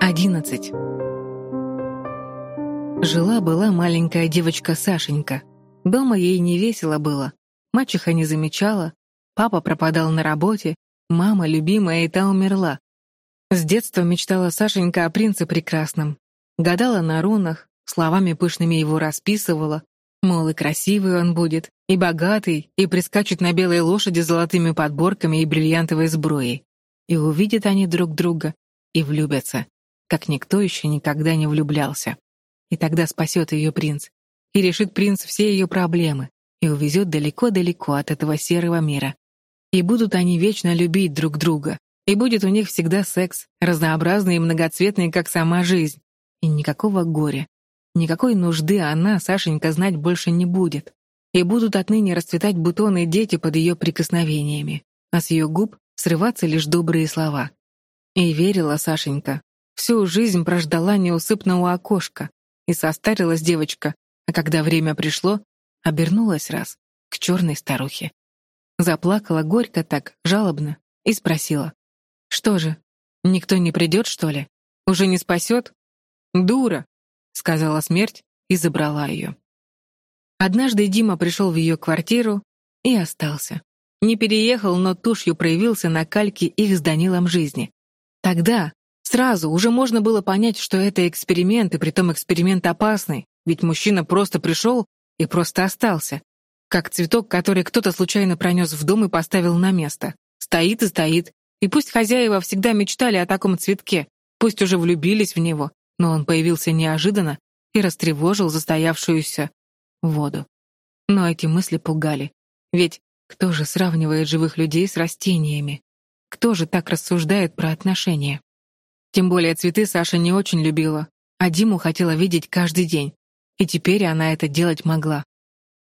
11. Жила-была маленькая девочка Сашенька. Дома ей не весело было. Мачеха не замечала, папа пропадал на работе, мама, любимая, и та умерла. С детства мечтала Сашенька о принце прекрасном. Гадала на рунах, словами пышными его расписывала, мол, и красивый он будет, и богатый, и прискачет на белой лошади с золотыми подборками и бриллиантовой сброей. И увидят они друг друга, и влюбятся как никто еще никогда не влюблялся. И тогда спасет ее принц. И решит принц все ее проблемы. И увезет далеко-далеко от этого серого мира. И будут они вечно любить друг друга. И будет у них всегда секс, разнообразный и многоцветный, как сама жизнь. И никакого горя. Никакой нужды она, Сашенька, знать больше не будет. И будут отныне расцветать бутоны дети под ее прикосновениями. А с ее губ срываться лишь добрые слова. И верила Сашенька, Всю жизнь прождала неусыпно у окошка, и состарилась девочка, а когда время пришло, обернулась раз к черной старухе. Заплакала горько так, жалобно, и спросила. «Что же, никто не придет, что ли? Уже не спасет?» «Дура!» — сказала смерть и забрала ее. Однажды Дима пришел в ее квартиру и остался. Не переехал, но тушью проявился на кальке их с Данилом жизни. Тогда, Сразу уже можно было понять, что это эксперимент, и притом эксперимент опасный, ведь мужчина просто пришел и просто остался. Как цветок, который кто-то случайно пронес в дом и поставил на место. Стоит и стоит. И пусть хозяева всегда мечтали о таком цветке, пусть уже влюбились в него, но он появился неожиданно и растревожил застоявшуюся воду. Но эти мысли пугали. Ведь кто же сравнивает живых людей с растениями? Кто же так рассуждает про отношения? Тем более цветы Саша не очень любила, а Диму хотела видеть каждый день. И теперь она это делать могла.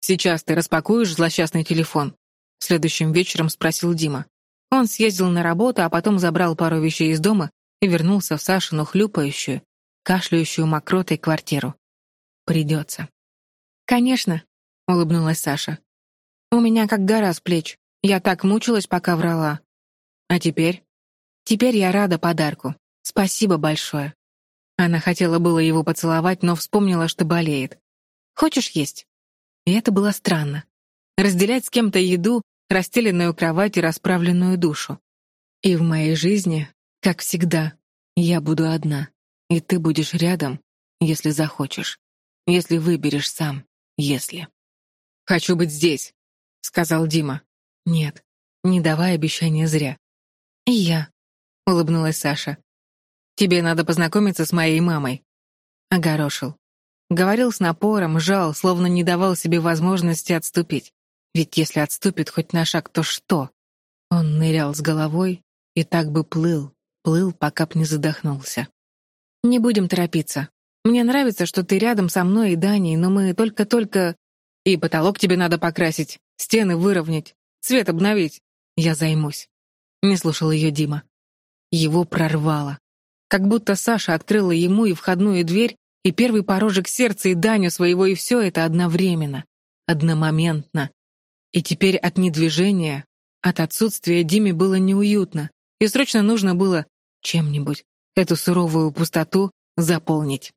«Сейчас ты распакуешь злосчастный телефон?» Следующим вечером спросил Дима. Он съездил на работу, а потом забрал пару вещей из дома и вернулся в Сашину хлюпающую, кашляющую мокротой квартиру. «Придется». «Конечно», — улыбнулась Саша. «У меня как гора с плеч. Я так мучилась, пока врала. А теперь? Теперь я рада подарку. «Спасибо большое». Она хотела было его поцеловать, но вспомнила, что болеет. «Хочешь есть?» И это было странно. Разделять с кем-то еду, расстеленную кровать и расправленную душу. И в моей жизни, как всегда, я буду одна, и ты будешь рядом, если захочешь, если выберешь сам, если. «Хочу быть здесь», — сказал Дима. «Нет, не давай обещания зря». «И я», — улыбнулась Саша. Тебе надо познакомиться с моей мамой». Огорошил. Говорил с напором, жал, словно не давал себе возможности отступить. Ведь если отступит хоть на шаг, то что? Он нырял с головой и так бы плыл, плыл, пока б не задохнулся. «Не будем торопиться. Мне нравится, что ты рядом со мной и Даней, но мы только-только... И потолок тебе надо покрасить, стены выровнять, цвет обновить. Я займусь». Не слушал ее Дима. Его прорвало. Как будто Саша открыла ему и входную дверь, и первый порожек сердца, и Даню своего, и все это одновременно, одномоментно. И теперь от недвижения, от отсутствия Диме было неуютно, и срочно нужно было чем-нибудь эту суровую пустоту заполнить.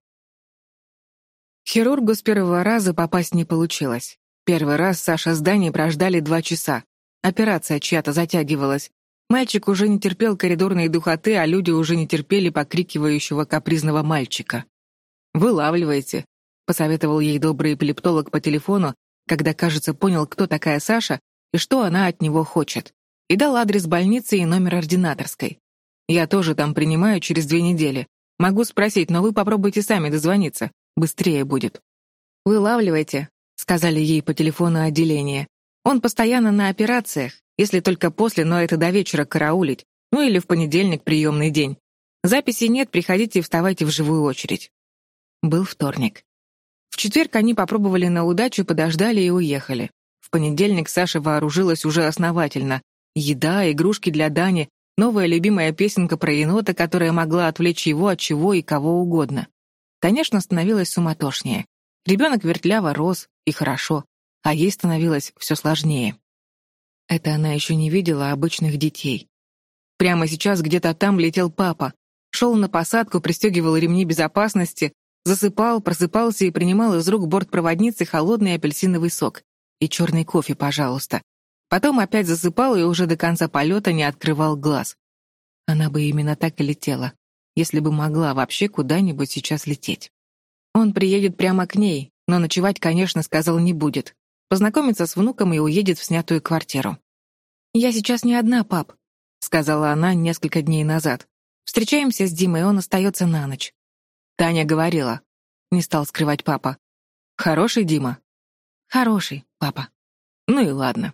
Хирургу с первого раза попасть не получилось. Первый раз Саша с Даней прождали два часа. Операция чья-то затягивалась, Мальчик уже не терпел коридорной духоты, а люди уже не терпели покрикивающего капризного мальчика. «Вылавливайте», — посоветовал ей добрый эпилептолог по телефону, когда, кажется, понял, кто такая Саша и что она от него хочет. И дал адрес больницы и номер ординаторской. «Я тоже там принимаю через две недели. Могу спросить, но вы попробуйте сами дозвониться. Быстрее будет». «Вылавливайте», — сказали ей по телефону отделения. «Он постоянно на операциях, если только после, но это до вечера караулить. Ну или в понедельник приемный день. Записи нет, приходите и вставайте в живую очередь. Был вторник. В четверг они попробовали на удачу, подождали и уехали. В понедельник Саша вооружилась уже основательно. Еда, игрушки для Дани, новая любимая песенка про енота, которая могла отвлечь его от чего и кого угодно. Конечно, становилось суматошнее. Ребенок вертляво рос, и хорошо, а ей становилось все сложнее. Это она еще не видела обычных детей. Прямо сейчас где-то там летел папа. Шел на посадку, пристегивал ремни безопасности, засыпал, просыпался и принимал из рук бортпроводницы холодный апельсиновый сок. И черный кофе, пожалуйста. Потом опять засыпал и уже до конца полета не открывал глаз. Она бы именно так и летела, если бы могла вообще куда-нибудь сейчас лететь. Он приедет прямо к ней, но ночевать, конечно, сказал, не будет. Познакомится с внуком и уедет в снятую квартиру. «Я сейчас не одна, пап», — сказала она несколько дней назад. «Встречаемся с Димой, он остается на ночь». Таня говорила. Не стал скрывать папа. «Хороший Дима?» «Хороший, папа». «Ну и ладно».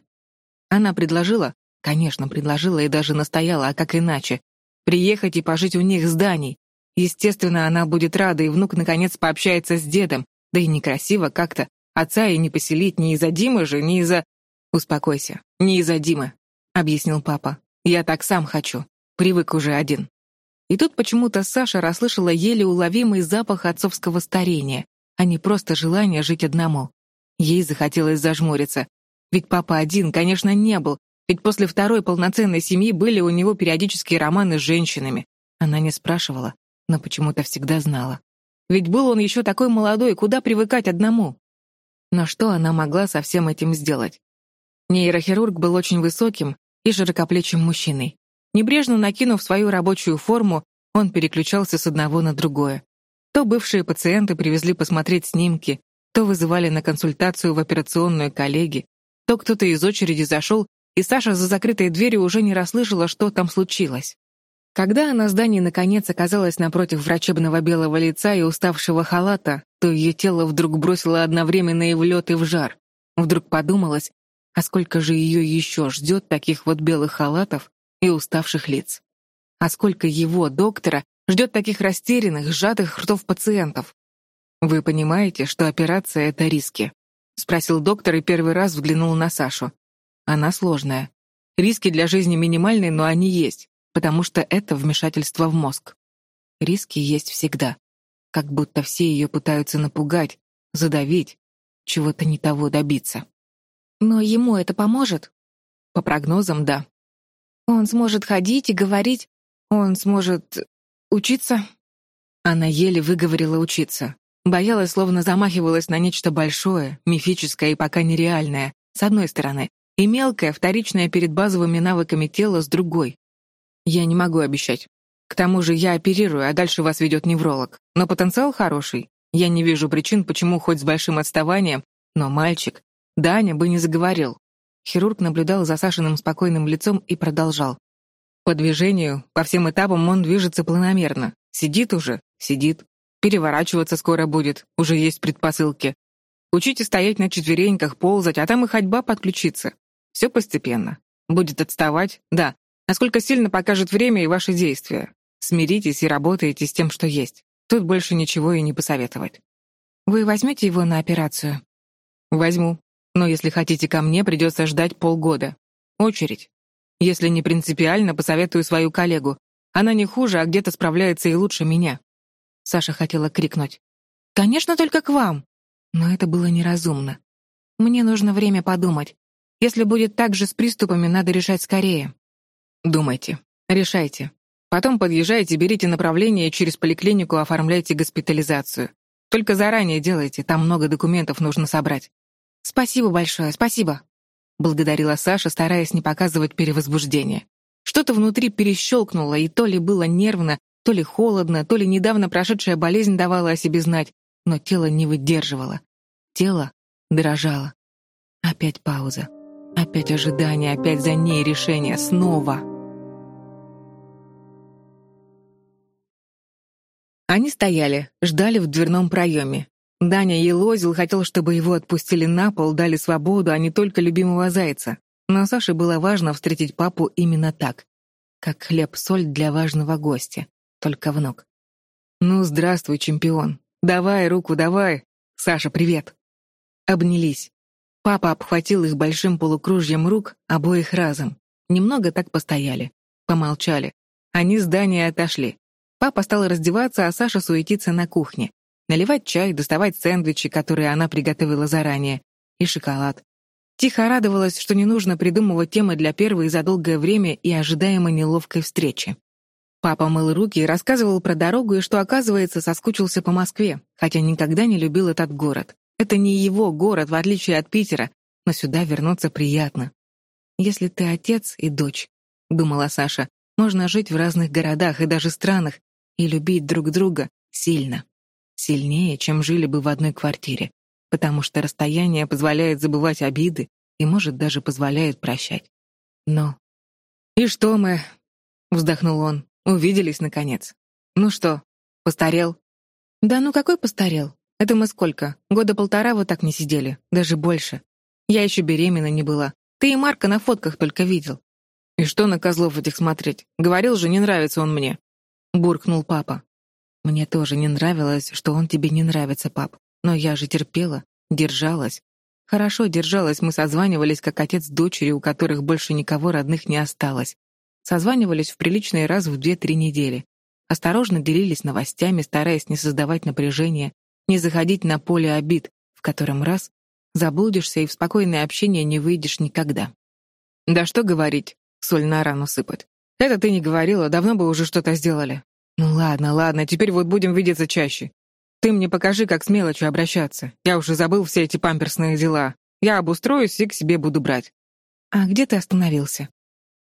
Она предложила, конечно, предложила и даже настояла, а как иначе, приехать и пожить у них с Даней. Естественно, она будет рада, и внук наконец пообщается с дедом, да и некрасиво как-то. Отца и не поселить ни из-за Димы же, ни из-за... «Успокойся, не из-за Димы», — объяснил папа. «Я так сам хочу. Привык уже один». И тут почему-то Саша расслышала еле уловимый запах отцовского старения, а не просто желание жить одному. Ей захотелось зажмуриться. Ведь папа один, конечно, не был, ведь после второй полноценной семьи были у него периодические романы с женщинами. Она не спрашивала, но почему-то всегда знала. Ведь был он еще такой молодой, куда привыкать одному? Но что она могла со всем этим сделать? Нейрохирург был очень высоким и широкоплечим мужчиной. Небрежно накинув свою рабочую форму, он переключался с одного на другое. То бывшие пациенты привезли посмотреть снимки, то вызывали на консультацию в операционную коллеги, то кто-то из очереди зашел, и Саша за закрытой дверью уже не расслышала, что там случилось. Когда она здании наконец оказалась напротив врачебного белого лица и уставшего халата, то ее тело вдруг бросило одновременно и в лед, и в жар. Вдруг подумалось, а сколько же ее еще ждет таких вот белых халатов и уставших лиц. А сколько его, доктора, ждет таких растерянных, сжатых ртов пациентов. «Вы понимаете, что операция — это риски?» — спросил доктор и первый раз взглянул на Сашу. «Она сложная. Риски для жизни минимальные, но они есть, потому что это вмешательство в мозг. Риски есть всегда. Как будто все ее пытаются напугать, задавить, чего-то не того добиться. Но ему это поможет? По прогнозам, да. Он сможет ходить и говорить, он сможет учиться. Она еле выговорила учиться. Боялась, словно замахивалась на нечто большое, мифическое и пока нереальное, с одной стороны, и мелкое, вторичное перед базовыми навыками тела с другой. Я не могу обещать. К тому же я оперирую, а дальше вас ведет невролог. Но потенциал хороший. Я не вижу причин, почему хоть с большим отставанием, но мальчик, Даня бы не заговорил. Хирург наблюдал за Сашиным спокойным лицом и продолжал. По движению, по всем этапам он движется планомерно. Сидит уже? Сидит. Переворачиваться скоро будет, уже есть предпосылки. Учите стоять на четвереньках, ползать, а там и ходьба подключиться. Все постепенно. Будет отставать? Да. Насколько сильно покажет время и ваши действия. Смиритесь и работаете с тем, что есть. Тут больше ничего и не посоветовать. Вы возьмете его на операцию? Возьму. Но если хотите ко мне, придется ждать полгода. Очередь. Если не принципиально, посоветую свою коллегу. Она не хуже, а где-то справляется и лучше меня. Саша хотела крикнуть. «Конечно, только к вам!» Но это было неразумно. «Мне нужно время подумать. Если будет так же с приступами, надо решать скорее». «Думайте. Решайте. Потом подъезжайте, берите направление через поликлинику оформляйте госпитализацию. Только заранее делайте, там много документов нужно собрать. «Спасибо большое, спасибо», — благодарила Саша, стараясь не показывать перевозбуждение. Что-то внутри перещелкнуло, и то ли было нервно, то ли холодно, то ли недавно прошедшая болезнь давала о себе знать, но тело не выдерживало. Тело дрожало. Опять пауза. Опять ожидание, опять за ней решение. Снова. Они стояли, ждали в дверном проеме. Даня елозил, хотел, чтобы его отпустили на пол, дали свободу, а не только любимого зайца. Но Саше было важно встретить папу именно так. Как хлеб-соль для важного гостя. Только внук. «Ну, здравствуй, чемпион. Давай руку, давай. Саша, привет». Обнялись. Папа обхватил их большим полукружьем рук, обоих разом. Немного так постояли. Помолчали. Они с Даней отошли. Папа стал раздеваться, а Саша суетиться на кухне наливать чай, доставать сэндвичи, которые она приготовила заранее, и шоколад. Тихо радовалась, что не нужно придумывать темы для первой за долгое время и ожидаемой неловкой встречи. Папа мыл руки и рассказывал про дорогу и что, оказывается, соскучился по Москве, хотя никогда не любил этот город. Это не его город, в отличие от Питера, но сюда вернуться приятно. «Если ты отец и дочь», — думала Саша, «можно жить в разных городах и даже странах и любить друг друга сильно. Сильнее, чем жили бы в одной квартире, потому что расстояние позволяет забывать обиды и, может, даже позволяет прощать. Но... «И что мы?» — вздохнул он. Увиделись, наконец. Ну что, постарел? Да ну какой постарел? Это мы сколько? Года полтора вот так не сидели, даже больше. Я еще беременна не была. Ты и Марка на фотках только видел. И что на козлов этих смотреть? Говорил же, не нравится он мне. Буркнул папа. Мне тоже не нравилось, что он тебе не нравится, пап. Но я же терпела, держалась. Хорошо держалась, мы созванивались, как отец с дочерью, у которых больше никого родных не осталось. Созванивались в приличный раз в две-три недели. Осторожно делились новостями, стараясь не создавать напряжения, не заходить на поле обид, в котором раз заблудишься и в спокойное общение не выйдешь никогда. Да что говорить, соль на рану сыпать. Это ты не говорила, давно бы уже что-то сделали. Ну ладно, ладно, теперь вот будем видеться чаще. Ты мне покажи, как с мелочью обращаться. Я уже забыл все эти памперсные дела. Я обустроюсь и к себе буду брать. А где ты остановился?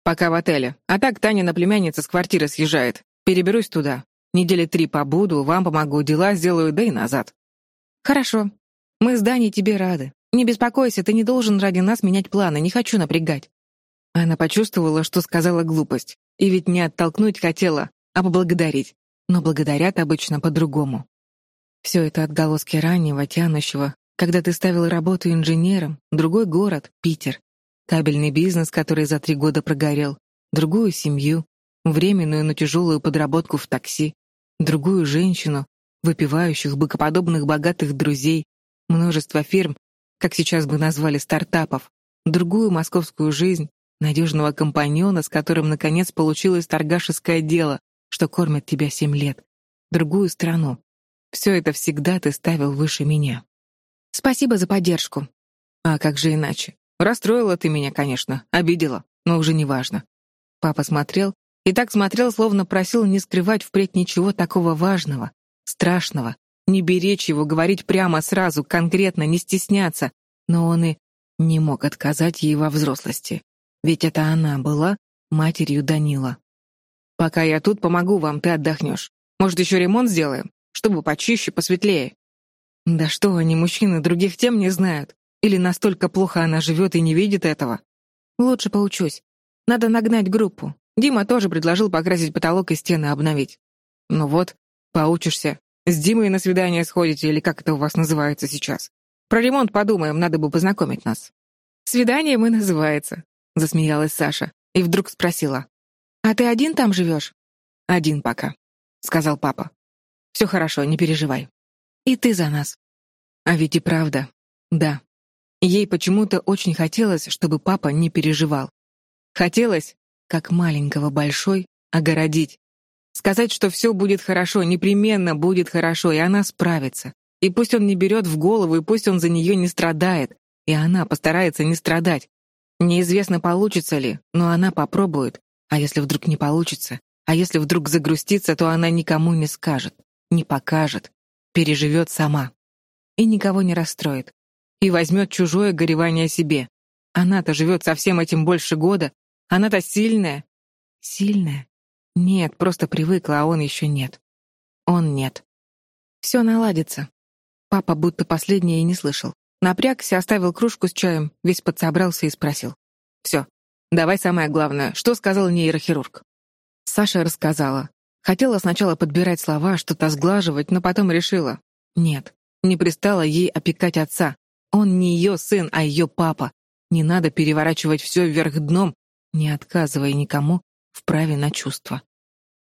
Пока в отеле. А так Таня на племянница с квартиры съезжает. Переберусь туда. Недели три побуду, вам помогу, дела сделаю, да и назад. Хорошо. Мы с Даней тебе рады. Не беспокойся, ты не должен ради нас менять планы, не хочу напрягать. Она почувствовала, что сказала глупость. И ведь не оттолкнуть хотела, а поблагодарить. Но благодарят обычно по-другому. Все это отголоски раннего, тянущего, когда ты ставил работу инженером, другой город, Питер, кабельный бизнес, который за три года прогорел, другую семью, временную, но тяжелую подработку в такси, другую женщину, выпивающих, быкоподобных богатых друзей, множество фирм, как сейчас бы назвали стартапов, другую московскую жизнь, надежного компаньона, с которым, наконец, получилось торгашеское дело, что кормит тебя семь лет, другую страну. Все это всегда ты ставил выше меня. Спасибо за поддержку. А как же иначе? Расстроила ты меня, конечно, обидела, но уже не важно. Папа смотрел и так смотрел, словно просил не скрывать впредь ничего такого важного, страшного, не беречь его, говорить прямо сразу, конкретно, не стесняться. Но он и не мог отказать ей во взрослости. Ведь это она была матерью Данила. «Пока я тут, помогу вам, ты отдохнешь. Может, еще ремонт сделаем, чтобы почище, посветлее?» «Да что они, мужчины, других тем не знают. Или настолько плохо она живет и не видит этого? Лучше поучусь. Надо нагнать группу. Дима тоже предложил покрасить потолок и стены обновить. Ну вот, поучишься. С Димой на свидание сходите, или как это у вас называется сейчас. Про ремонт подумаем, надо бы познакомить нас. «Свидание мы называется», — засмеялась Саша. И вдруг спросила. «А ты один там живешь?» «Один пока», — сказал папа. «Все хорошо, не переживай. И ты за нас». А ведь и правда. Да, Ей почему-то очень хотелось, чтобы папа не переживал. Хотелось, как маленького большой, огородить. Сказать, что все будет хорошо, непременно будет хорошо, и она справится. И пусть он не берет в голову, и пусть он за нее не страдает. И она постарается не страдать. Неизвестно, получится ли, но она попробует. А если вдруг не получится? А если вдруг загрустится, то она никому не скажет, не покажет, переживет сама. И никого не расстроит и возьмет чужое горевание себе. Она-то живет со всем этим больше года. Она-то сильная. Сильная? Нет, просто привыкла, а он еще нет. Он нет. Все наладится. Папа будто последнее и не слышал. Напрягся, оставил кружку с чаем, весь подсобрался и спросил. «Все, давай самое главное. Что сказал нейрохирург?» Саша рассказала. Хотела сначала подбирать слова, что-то сглаживать, но потом решила. Нет, не пристала ей опекать отца, он не ее сын, а ее папа. Не надо переворачивать все вверх дном, не отказывая никому в праве на чувства.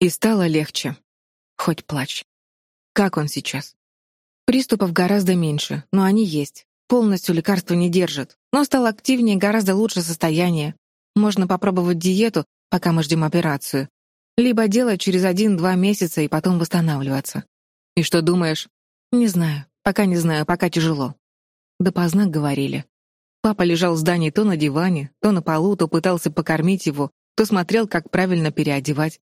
И стало легче. Хоть плачь. Как он сейчас? Приступов гораздо меньше, но они есть. Полностью лекарства не держит, но стал активнее, гораздо лучше состояние. Можно попробовать диету, пока мы ждем операцию. Либо делать через один-два месяца и потом восстанавливаться. И что думаешь? Не знаю. Пока не знаю, пока тяжело. Допоздна говорили. Папа лежал в здании то на диване, то на полу, то пытался покормить его, то смотрел, как правильно переодевать.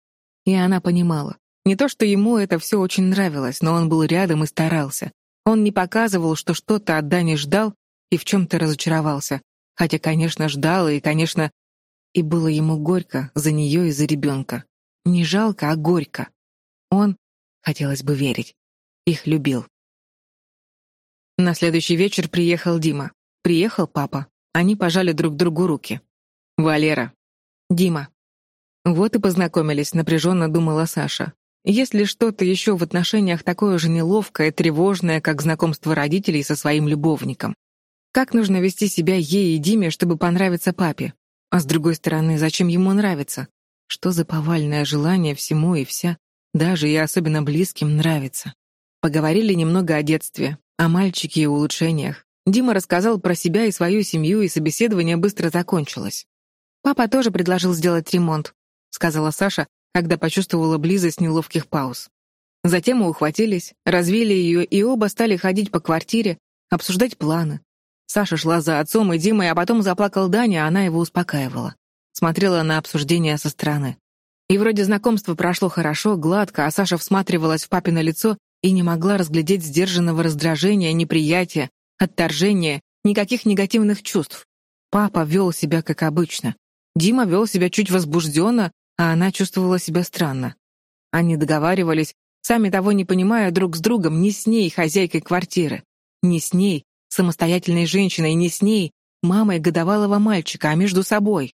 И она понимала. Не то, что ему это все очень нравилось, но он был рядом и старался. Он не показывал, что что-то от Дани ждал и в чем-то разочаровался. Хотя, конечно, ждал и, конечно, и было ему горько за нее и за ребенка. Не жалко, а горько. Он, хотелось бы верить, их любил. На следующий вечер приехал Дима. Приехал папа. Они пожали друг другу руки. «Валера». «Дима». Вот и познакомились, напряженно думала Саша. Если что-то еще в отношениях такое же неловкое, тревожное, как знакомство родителей со своим любовником. Как нужно вести себя ей и Диме, чтобы понравиться папе? А с другой стороны, зачем ему нравиться? Что за повальное желание всему и вся, даже и особенно близким, нравится? Поговорили немного о детстве, о мальчике и улучшениях. Дима рассказал про себя и свою семью, и собеседование быстро закончилось. «Папа тоже предложил сделать ремонт», — сказала Саша, когда почувствовала близость неловких пауз. Затем мы ухватились, развили ее, и оба стали ходить по квартире, обсуждать планы. Саша шла за отцом и Димой, а потом заплакал Даня, а она его успокаивала. Смотрела на обсуждение со стороны. И вроде знакомство прошло хорошо, гладко, а Саша всматривалась в папино лицо и не могла разглядеть сдержанного раздражения, неприятия, отторжения, никаких негативных чувств. Папа вел себя как обычно. Дима вел себя чуть возбужденно, а она чувствовала себя странно. Они договаривались, сами того не понимая друг с другом, не с ней, хозяйкой квартиры, не с ней, самостоятельной женщиной, не с ней, мамой годовалого мальчика, а между собой.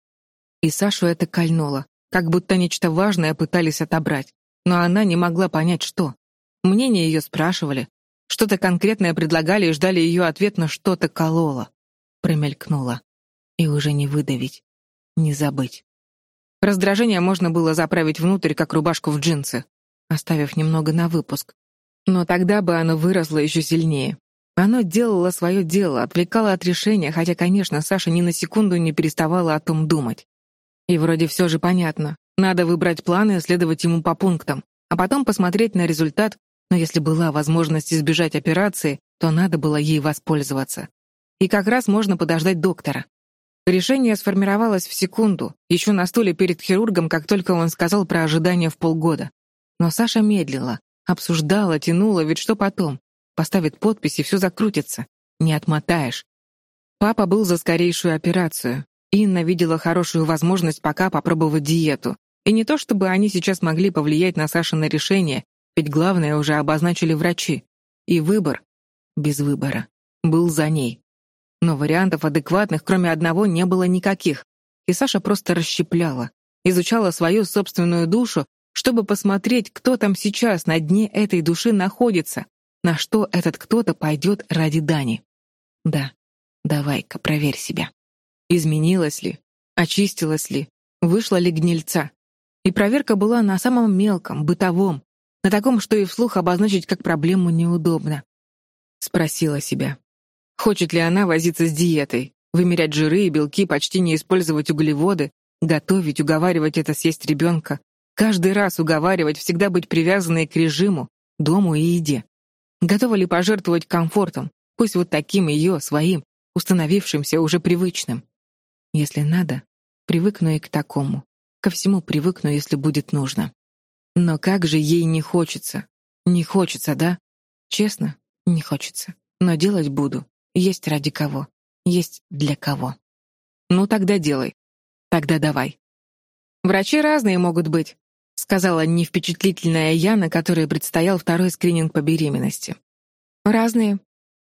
И Сашу это кольнуло, как будто нечто важное пытались отобрать, но она не могла понять, что. Мнение ее спрашивали, что-то конкретное предлагали и ждали ее ответ, но что-то кололо. Промелькнуло. И уже не выдавить, не забыть. Раздражение можно было заправить внутрь, как рубашку в джинсы, оставив немного на выпуск. Но тогда бы оно выросло еще сильнее. Оно делало свое дело, отвлекало от решения, хотя, конечно, Саша ни на секунду не переставала о том думать. И вроде все же понятно. Надо выбрать план и следовать ему по пунктам, а потом посмотреть на результат но если была возможность избежать операции, то надо было ей воспользоваться. И как раз можно подождать доктора. Решение сформировалось в секунду, еще на стуле перед хирургом, как только он сказал про ожидание в полгода. Но Саша медлила, обсуждала, тянула, ведь что потом? Поставит подпись, и все закрутится. Не отмотаешь. Папа был за скорейшую операцию. Инна видела хорошую возможность пока попробовать диету. И не то чтобы они сейчас могли повлиять на Сашино решение, ведь главное уже обозначили врачи. И выбор, без выбора, был за ней. Но вариантов адекватных, кроме одного, не было никаких. И Саша просто расщепляла, изучала свою собственную душу, чтобы посмотреть, кто там сейчас на дне этой души находится, на что этот кто-то пойдет ради Дани. Да, давай-ка проверь себя. Изменилась ли? Очистилась ли? Вышла ли гнильца? И проверка была на самом мелком, бытовом, на таком, что и вслух обозначить как проблему неудобно. Спросила себя. Хочет ли она возиться с диетой, вымерять жиры и белки, почти не использовать углеводы, готовить, уговаривать это съесть ребенка, каждый раз уговаривать, всегда быть привязанной к режиму, дому и еде. Готова ли пожертвовать комфортом, пусть вот таким ее, своим, установившимся, уже привычным? Если надо, привыкну и к такому. Ко всему привыкну, если будет нужно. Но как же ей не хочется? Не хочется, да? Честно, не хочется. Но делать буду. Есть ради кого. Есть для кого. Ну тогда делай. Тогда давай. Врачи разные могут быть, сказала невпечатлительная Яна, которой предстоял второй скрининг по беременности. Разные,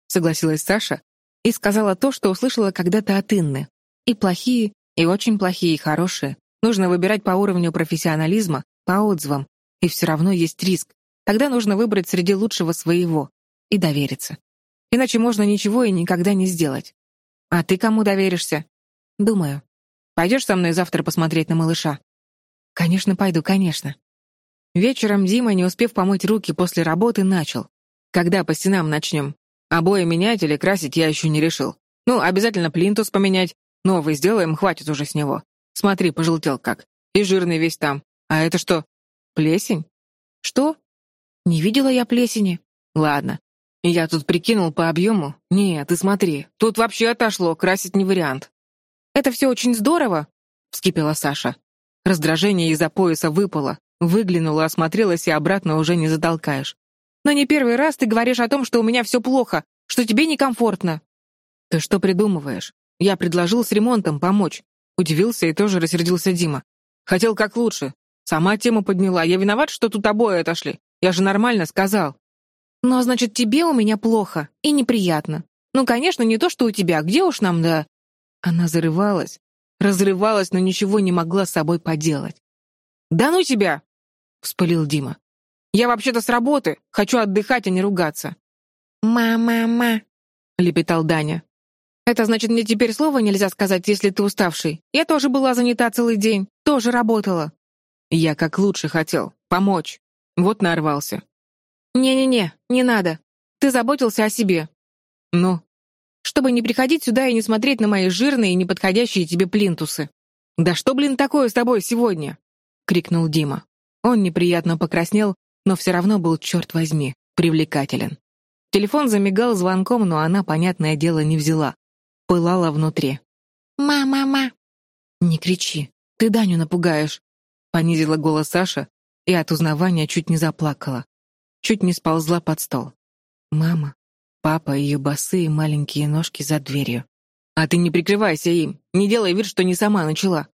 согласилась Саша и сказала то, что услышала когда-то от Инны. И плохие, и очень плохие, и хорошие. Нужно выбирать по уровню профессионализма, по отзывам, и все равно есть риск. Тогда нужно выбрать среди лучшего своего и довериться. Иначе можно ничего и никогда не сделать. А ты кому доверишься? Думаю. Пойдешь со мной завтра посмотреть на малыша? Конечно, пойду, конечно. Вечером Дима, не успев помыть руки после работы, начал. Когда по стенам начнем? Обои менять или красить я еще не решил. Ну, обязательно плинтус поменять. Новый сделаем, хватит уже с него. Смотри, пожелтел как. И жирный весь там. А это что, Плесень? Что? Не видела я плесени. Ладно. Я тут прикинул по объему. Нет, ты смотри, тут вообще отошло, красить не вариант. Это все очень здорово, вскипела Саша. Раздражение из-за пояса выпало. Выглянула, осмотрелась и обратно уже не затолкаешь. «Но не первый раз ты говоришь о том, что у меня все плохо, что тебе некомфортно». «Ты что придумываешь? Я предложил с ремонтом помочь». Удивился и тоже рассердился Дима. «Хотел как лучше. Сама тему подняла. Я виноват, что тут обои отошли. Я же нормально сказал». «Ну, а значит, тебе у меня плохо и неприятно. Ну, конечно, не то, что у тебя. Где уж нам, да...» Она зарывалась, разрывалась, но ничего не могла с собой поделать. «Да ну тебя!» — вспылил Дима. «Я вообще-то с работы. Хочу отдыхать, а не ругаться». «Ма-ма-ма», — лепетал Даня. «Это значит, мне теперь слова нельзя сказать, если ты уставший. Я тоже была занята целый день, тоже работала». «Я как лучше хотел. Помочь. Вот нарвался». «Не-не-не, не надо. Ты заботился о себе». «Ну?» «Чтобы не приходить сюда и не смотреть на мои жирные и неподходящие тебе плинтусы». «Да что, блин, такое с тобой сегодня?» — крикнул Дима. Он неприятно покраснел, но все равно был, черт возьми, привлекателен. Телефон замигал звонком, но она, понятное дело, не взяла. Пылала внутри. «Ма-ма-ма!» «Не кричи, ты Даню напугаешь!» Понизила голос Саша и от узнавания чуть не заплакала. Чуть не сползла под стол. Мама, папа, ее босые маленькие ножки за дверью. «А ты не прикрывайся им, не делай вид, что не сама начала!»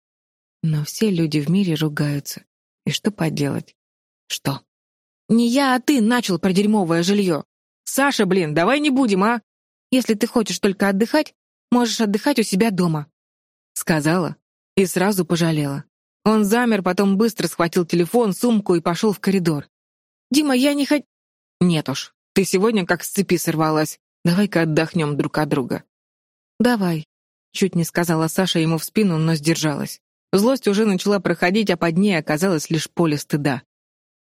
Но все люди в мире ругаются. И что поделать? Что? Не я, а ты начал про дерьмовое жилье. Саша, блин, давай не будем, а? Если ты хочешь только отдыхать, можешь отдыхать у себя дома. Сказала и сразу пожалела. Он замер, потом быстро схватил телефон, сумку и пошел в коридор. «Дима, я не хот...» «Нет уж, ты сегодня как с цепи сорвалась. Давай-ка отдохнем друг от друга». «Давай», — чуть не сказала Саша ему в спину, но сдержалась. Злость уже начала проходить, а под ней оказалось лишь поле стыда.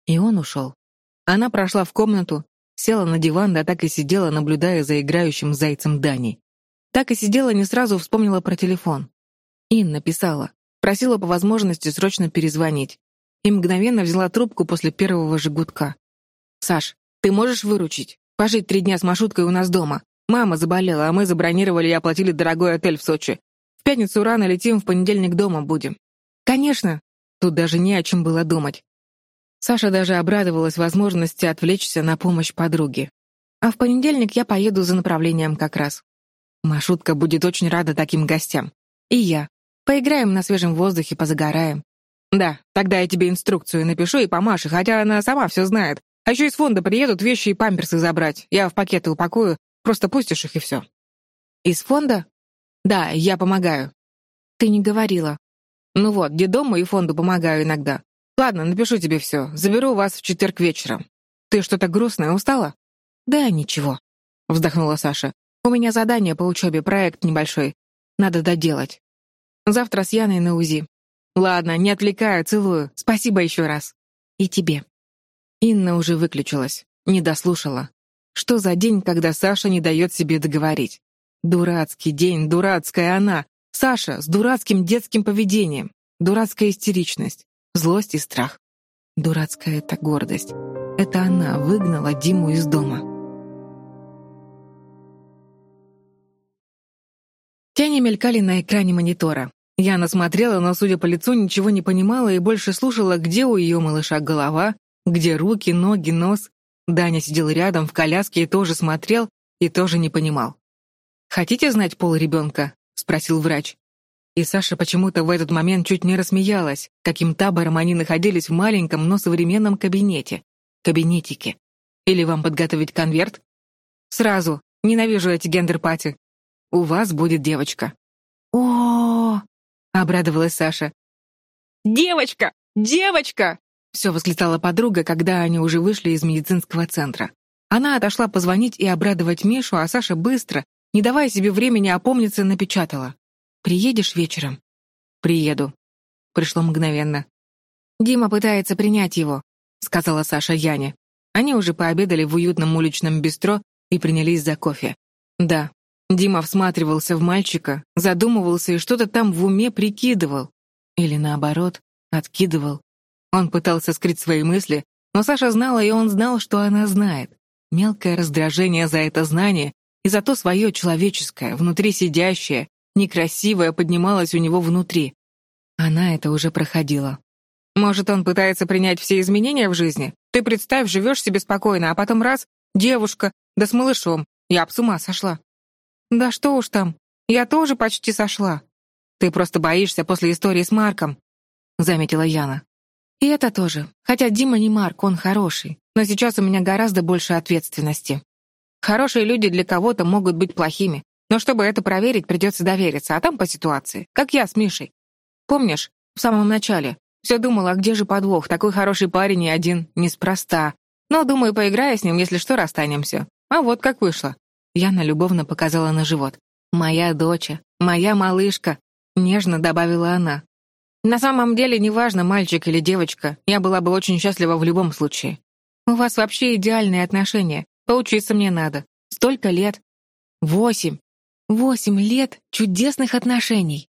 И он ушел. Она прошла в комнату, села на диван, да так и сидела, наблюдая за играющим зайцем Дани. Так и сидела, не сразу вспомнила про телефон. Инна писала, просила по возможности срочно перезвонить. И мгновенно взяла трубку после первого же гудка. «Саш, ты можешь выручить? Пожить три дня с маршруткой у нас дома. Мама заболела, а мы забронировали и оплатили дорогой отель в Сочи пятницу рано летим, в понедельник дома будем. Конечно. Тут даже не о чем было думать. Саша даже обрадовалась возможности отвлечься на помощь подруге. А в понедельник я поеду за направлением как раз. Машутка будет очень рада таким гостям. И я. Поиграем на свежем воздухе, позагораем. Да, тогда я тебе инструкцию напишу и помаши, хотя она сама все знает. А еще из фонда приедут вещи и памперсы забрать. Я в пакеты упакую, просто пустишь их и все. Из фонда? «Да, я помогаю». «Ты не говорила». «Ну вот, детдому и фонду помогаю иногда. Ладно, напишу тебе все. Заберу вас в четверг вечером. Ты что-то грустная, устала?» «Да, ничего», — вздохнула Саша. «У меня задание по учебе, проект небольшой. Надо доделать. Завтра с Яной на УЗИ. Ладно, не отвлекаю, целую. Спасибо еще раз. И тебе». Инна уже выключилась, не дослушала. Что за день, когда Саша не дает себе договорить? Дурацкий день, дурацкая она. Саша с дурацким детским поведением. Дурацкая истеричность, злость и страх. Дурацкая эта гордость. Это она выгнала Диму из дома. Тени мелькали на экране монитора. Яна смотрела, но, судя по лицу, ничего не понимала и больше слушала, где у ее малыша голова, где руки, ноги, нос. Даня сидел рядом в коляске и тоже смотрел, и тоже не понимал. «Хотите знать пол ребенка?» — спросил врач. И Саша почему-то в этот момент чуть не рассмеялась, каким табором они находились в маленьком, но современном кабинете. Кабинетике. Или вам подготовить конверт? Сразу. Ненавижу эти гендер-пати. У вас будет девочка. О, обрадовалась Саша. Девочка! Девочка! Все восклицала подруга, когда они уже вышли из медицинского центра. Она отошла позвонить и обрадовать Мишу, а Саша быстро, не давая себе времени опомниться, напечатала. «Приедешь вечером?» «Приеду». Пришло мгновенно. «Дима пытается принять его», — сказала Саша Яне. Они уже пообедали в уютном уличном бистро и принялись за кофе. Да, Дима всматривался в мальчика, задумывался и что-то там в уме прикидывал. Или наоборот, откидывал. Он пытался скрыть свои мысли, но Саша знала, и он знал, что она знает. Мелкое раздражение за это знание и зато свое человеческое, внутри сидящее, некрасивое поднималось у него внутри. Она это уже проходила. Может, он пытается принять все изменения в жизни? Ты представь, живешь себе спокойно, а потом раз — девушка, да с малышом. Я об с ума сошла. Да что уж там, я тоже почти сошла. Ты просто боишься после истории с Марком, — заметила Яна. И это тоже. Хотя Дима не Марк, он хороший. Но сейчас у меня гораздо больше ответственности. Хорошие люди для кого-то могут быть плохими. Но чтобы это проверить, придется довериться, а там по ситуации. Как я с Мишей. Помнишь, в самом начале? Все думала, а где же подвох? Такой хороший парень и один. Неспроста. Но, думаю, поиграя с ним, если что, расстанемся. А вот как вышло. Яна любовно показала на живот. «Моя доча, моя малышка», — нежно добавила она. «На самом деле, неважно, мальчик или девочка, я была бы очень счастлива в любом случае. У вас вообще идеальные отношения. Поучиться мне надо. Столько лет. Восемь. Восемь лет чудесных отношений.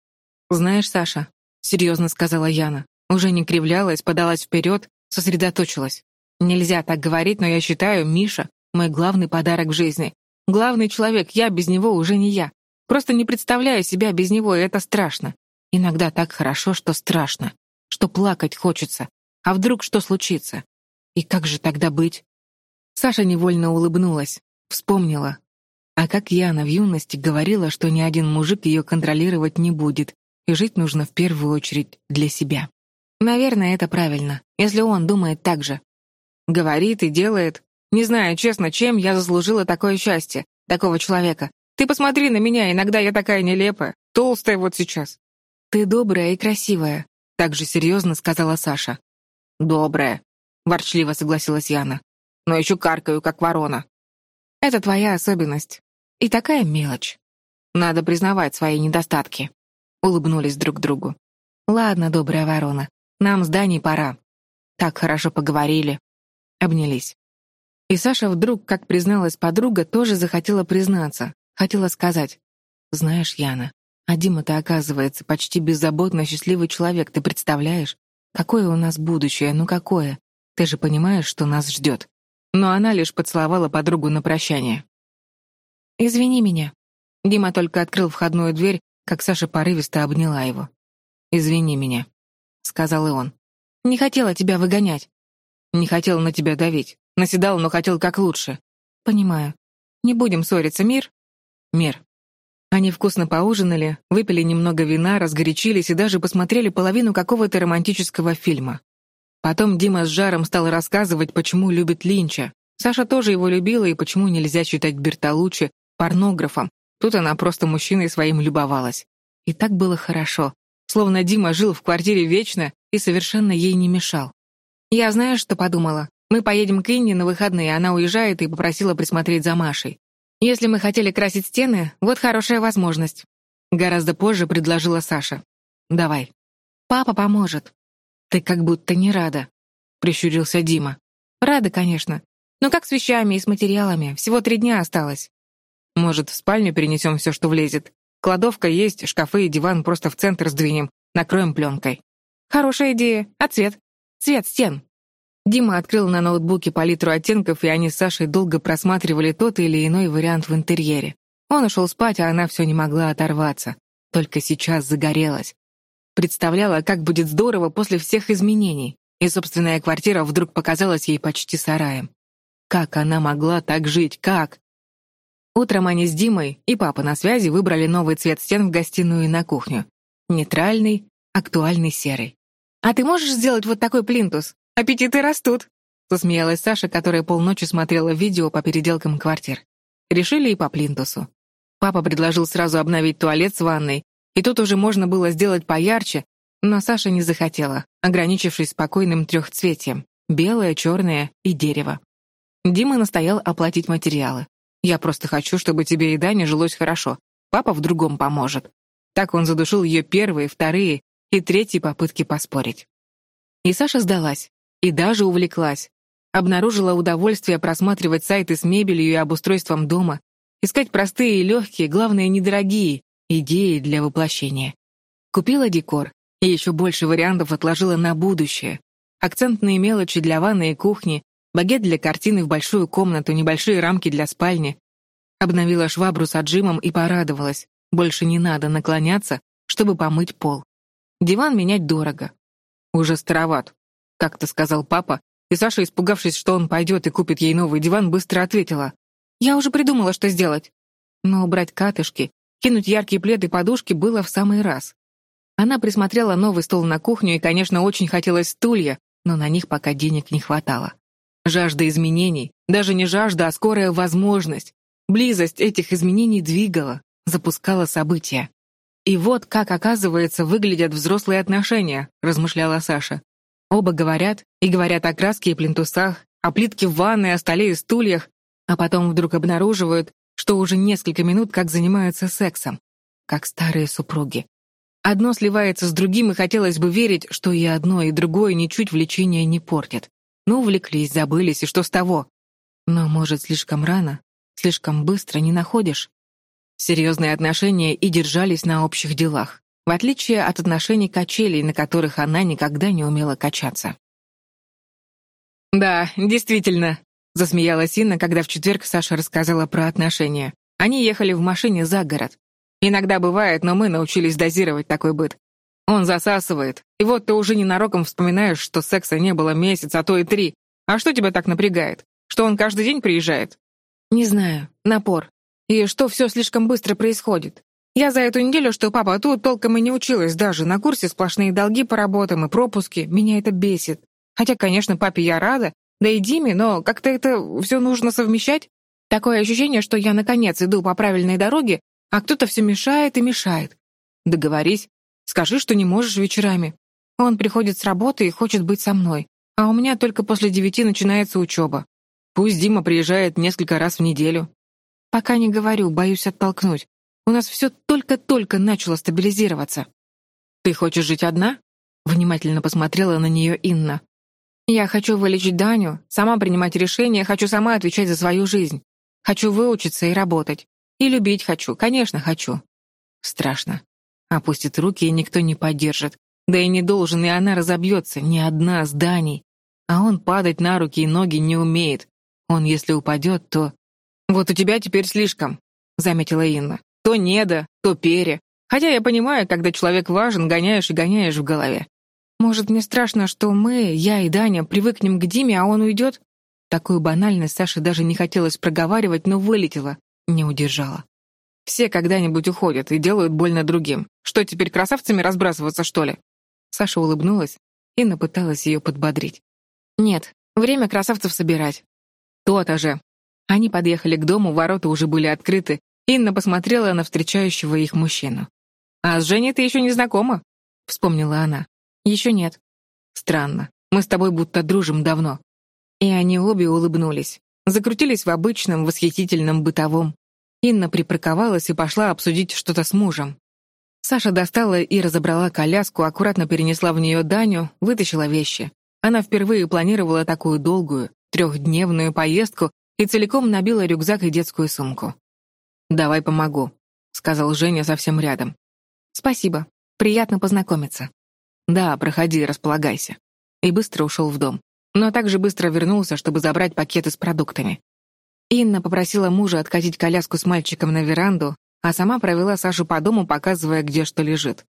Знаешь, Саша, — серьезно сказала Яна, уже не кривлялась, подалась вперед, сосредоточилась. Нельзя так говорить, но я считаю, Миша — мой главный подарок в жизни. Главный человек, я без него уже не я. Просто не представляю себя без него, и это страшно. Иногда так хорошо, что страшно, что плакать хочется. А вдруг что случится? И как же тогда быть? Саша невольно улыбнулась, вспомнила. А как Яна в юности говорила, что ни один мужик ее контролировать не будет, и жить нужно в первую очередь для себя. Наверное, это правильно, если он думает так же. Говорит и делает. Не знаю, честно, чем я заслужила такое счастье, такого человека. Ты посмотри на меня, иногда я такая нелепая, толстая вот сейчас. Ты добрая и красивая, так же серьезно сказала Саша. Добрая, ворчливо согласилась Яна но еще каркаю, как ворона. Это твоя особенность. И такая мелочь. Надо признавать свои недостатки. Улыбнулись друг другу. Ладно, добрая ворона, нам с Даней пора. Так хорошо поговорили. Обнялись. И Саша вдруг, как призналась подруга, тоже захотела признаться. Хотела сказать. Знаешь, Яна, а Дима-то, оказывается, почти беззаботно счастливый человек, ты представляешь? Какое у нас будущее, ну какое? Ты же понимаешь, что нас ждет но она лишь поцеловала подругу на прощание. «Извини меня». Дима только открыл входную дверь, как Саша порывисто обняла его. «Извини меня», — сказал и он. «Не хотела тебя выгонять». «Не хотел на тебя давить. Наседал, но хотел как лучше». «Понимаю. Не будем ссориться, мир?» «Мир». Они вкусно поужинали, выпили немного вина, разгорячились и даже посмотрели половину какого-то романтического фильма. Потом Дима с жаром стал рассказывать, почему любит Линча. Саша тоже его любила, и почему нельзя считать Бертолуччи порнографом. Тут она просто мужчиной своим любовалась. И так было хорошо. Словно Дима жил в квартире вечно и совершенно ей не мешал. Я знаю, что подумала. Мы поедем к Инне на выходные, она уезжает и попросила присмотреть за Машей. Если мы хотели красить стены, вот хорошая возможность. Гораздо позже предложила Саша. Давай. Папа поможет. «Ты как будто не рада», — прищурился Дима. «Рада, конечно. Но как с вещами и с материалами? Всего три дня осталось». «Может, в спальню перенесем все, что влезет? Кладовка есть, шкафы и диван просто в центр сдвинем, накроем пленкой». «Хорошая идея. А цвет? Цвет стен». Дима открыл на ноутбуке палитру оттенков, и они с Сашей долго просматривали тот или иной вариант в интерьере. Он ушел спать, а она все не могла оторваться. Только сейчас загорелась. Представляла, как будет здорово после всех изменений, и собственная квартира вдруг показалась ей почти сараем. Как она могла так жить? Как? Утром они с Димой и папа на связи выбрали новый цвет стен в гостиную и на кухню. Нейтральный, актуальный серый. «А ты можешь сделать вот такой плинтус? Аппетиты растут!» Засмеялась Саша, которая полночи смотрела видео по переделкам квартир. Решили и по плинтусу. Папа предложил сразу обновить туалет с ванной, и тут уже можно было сделать поярче, но Саша не захотела, ограничившись спокойным трехцветием — белое, черное и дерево. Дима настоял оплатить материалы. «Я просто хочу, чтобы тебе и Дане жилось хорошо. Папа в другом поможет». Так он задушил ее первые, вторые и третьи попытки поспорить. И Саша сдалась, и даже увлеклась. Обнаружила удовольствие просматривать сайты с мебелью и обустройством дома, искать простые и легкие, главное, недорогие, идеи для воплощения. Купила декор и еще больше вариантов отложила на будущее. Акцентные мелочи для ванной и кухни, багет для картины в большую комнату, небольшие рамки для спальни. Обновила швабру с отжимом и порадовалась. Больше не надо наклоняться, чтобы помыть пол. Диван менять дорого. «Уже староват», — как-то сказал папа, и Саша, испугавшись, что он пойдет и купит ей новый диван, быстро ответила. «Я уже придумала, что сделать». Но убрать катышки, кинуть яркие пледы и подушки было в самый раз. Она присмотрела новый стол на кухню и, конечно, очень хотелось стулья, но на них пока денег не хватало. Жажда изменений, даже не жажда, а скорая возможность. Близость этих изменений двигала, запускала события. «И вот как, оказывается, выглядят взрослые отношения», — размышляла Саша. Оба говорят, и говорят о краске и плинтусах, о плитке в ванной, о столе и стульях, а потом вдруг обнаруживают, что уже несколько минут как занимаются сексом, как старые супруги. Одно сливается с другим, и хотелось бы верить, что и одно, и другое ничуть влечения не портят. Ну, увлеклись, забылись, и что с того? Но, может, слишком рано, слишком быстро не находишь? Серьезные отношения и держались на общих делах, в отличие от отношений качелей, на которых она никогда не умела качаться. «Да, действительно», — засмеялась Инна, когда в четверг Саша рассказала про отношения. Они ехали в машине за город. Иногда бывает, но мы научились дозировать такой быт. Он засасывает, и вот ты уже ненароком вспоминаешь, что секса не было месяц, а то и три. А что тебя так напрягает? Что он каждый день приезжает? Не знаю. Напор. И что все слишком быстро происходит. Я за эту неделю, что папа тут, толком и не училась даже. На курсе сплошные долги по работам и пропуски. Меня это бесит. Хотя, конечно, папе я рада, да и Диме, но как-то это все нужно совмещать. Такое ощущение, что я, наконец, иду по правильной дороге, а кто-то все мешает и мешает. Договорись, скажи, что не можешь вечерами. Он приходит с работы и хочет быть со мной, а у меня только после девяти начинается учеба. Пусть Дима приезжает несколько раз в неделю. Пока не говорю, боюсь оттолкнуть. У нас все только-только начало стабилизироваться. Ты хочешь жить одна? Внимательно посмотрела на нее Инна. Я хочу вылечить Даню, сама принимать решения, хочу сама отвечать за свою жизнь. Хочу выучиться и работать. И любить хочу, конечно, хочу. Страшно. Опустит руки, и никто не поддержит. Да и не должен, и она разобьется, ни одна с Даней. А он падать на руки и ноги не умеет. Он, если упадет, то... «Вот у тебя теперь слишком», — заметила Инна. «То неда, то пере. Хотя я понимаю, когда человек важен, гоняешь и гоняешь в голове. Может, мне страшно, что мы, я и Даня, привыкнем к Диме, а он уйдет?» Такую банальность Саше даже не хотелось проговаривать, но вылетела. Не удержала. Все когда-нибудь уходят и делают больно другим. Что, теперь красавцами разбрасываться, что ли? Саша улыбнулась. Инна пыталась ее подбодрить. Нет, время красавцев собирать. То-то же. Они подъехали к дому, ворота уже были открыты. Инна посмотрела на встречающего их мужчину. «А с Женей ты еще не знакома?» — вспомнила она. «Еще нет». «Странно. Мы с тобой будто дружим давно». И они обе улыбнулись. Закрутились в обычном, восхитительном бытовом. Инна припарковалась и пошла обсудить что-то с мужем. Саша достала и разобрала коляску, аккуратно перенесла в нее Даню, вытащила вещи. Она впервые планировала такую долгую, трехдневную поездку и целиком набила рюкзак и детскую сумку. «Давай помогу», — сказал Женя совсем рядом. «Спасибо. Приятно познакомиться». «Да, проходи, располагайся». И быстро ушел в дом. Но также быстро вернулся, чтобы забрать пакеты с продуктами. Инна попросила мужа откатить коляску с мальчиком на веранду, а сама провела Сашу по дому, показывая, где что лежит.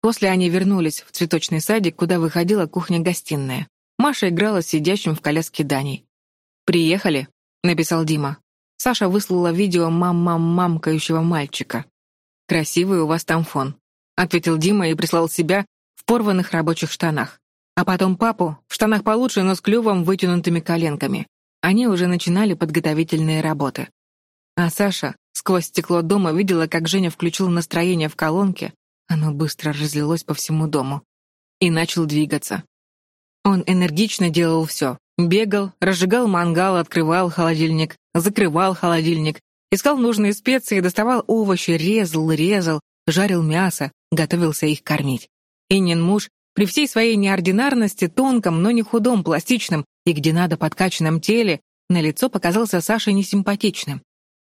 После они вернулись в цветочный садик, куда выходила кухня-гостиная. Маша играла с сидящим в коляске Даней. «Приехали», — написал Дима. Саша выслала видео мам-мам-мамкающего мальчика. «Красивый у вас там фон», — ответил Дима и прислал себя в порванных рабочих штанах. А потом папу в штанах получше, но с клювом вытянутыми коленками. Они уже начинали подготовительные работы. А Саша сквозь стекло дома видела, как Женя включил настроение в колонке, оно быстро разлилось по всему дому, и начал двигаться. Он энергично делал все. Бегал, разжигал мангал, открывал холодильник, закрывал холодильник, искал нужные специи, доставал овощи, резал, резал, жарил мясо, готовился их кормить. Иннин муж при всей своей неординарности, тонком, но не худом, пластичном и где надо подкачанном теле, на лицо показался Саше несимпатичным.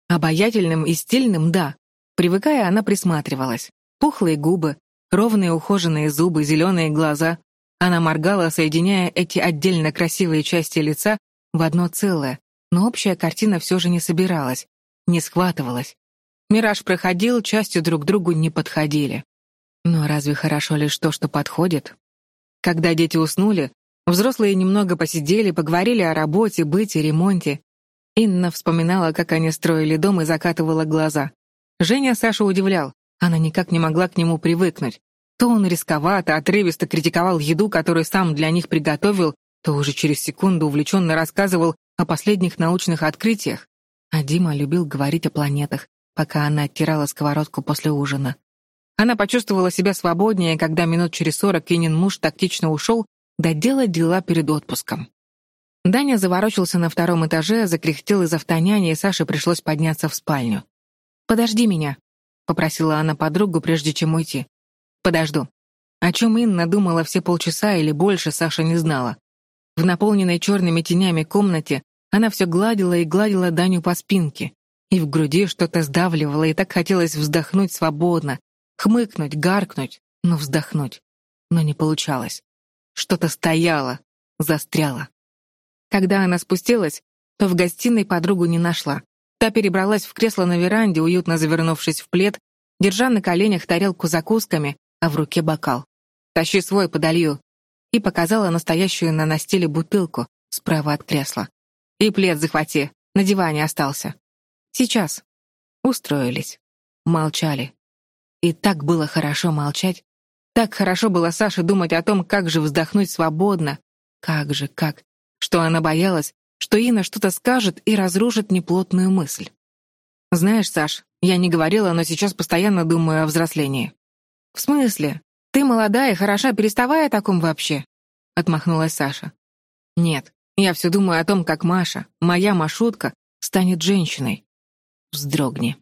Обаятельным и стильным — да. Привыкая, она присматривалась. Пухлые губы, ровные ухоженные зубы, зеленые глаза. Она моргала, соединяя эти отдельно красивые части лица в одно целое, но общая картина все же не собиралась, не схватывалась. Мираж проходил, частью друг к другу не подходили. Но разве хорошо лишь то, что подходит? Когда дети уснули, взрослые немного посидели, поговорили о работе, быте, ремонте. Инна вспоминала, как они строили дом и закатывала глаза. Женя Сашу удивлял. Она никак не могла к нему привыкнуть. То он рисковато, отрывисто критиковал еду, которую сам для них приготовил, то уже через секунду увлеченно рассказывал о последних научных открытиях. А Дима любил говорить о планетах, пока она оттирала сковородку после ужина. Она почувствовала себя свободнее, когда минут через сорок Кинин муж тактично ушел доделать дела перед отпуском. Даня заворочился на втором этаже, закряхтел из автоняни, и Саше пришлось подняться в спальню. «Подожди меня», — попросила она подругу, прежде чем уйти. «Подожду». О чем Инна думала все полчаса или больше, Саша не знала. В наполненной черными тенями комнате она все гладила и гладила Даню по спинке, и в груди что-то сдавливало, и так хотелось вздохнуть свободно, хмыкнуть, гаркнуть, но вздохнуть. Но не получалось. Что-то стояло, застряло. Когда она спустилась, то в гостиной подругу не нашла. Та перебралась в кресло на веранде, уютно завернувшись в плед, держа на коленях тарелку закусками, а в руке бокал. «Тащи свой, подолью», и показала настоящую на настиле бутылку справа от кресла. «И плед захвати, на диване остался». «Сейчас». Устроились. Молчали. И так было хорошо молчать. Так хорошо было Саше думать о том, как же вздохнуть свободно. Как же, как. Что она боялась, что Инна что-то скажет и разрушит неплотную мысль. «Знаешь, Саш, я не говорила, но сейчас постоянно думаю о взрослении». «В смысле? Ты молодая и хороша, переставай о таком вообще», — отмахнулась Саша. «Нет, я все думаю о том, как Маша, моя Машутка, станет женщиной. Вздрогни.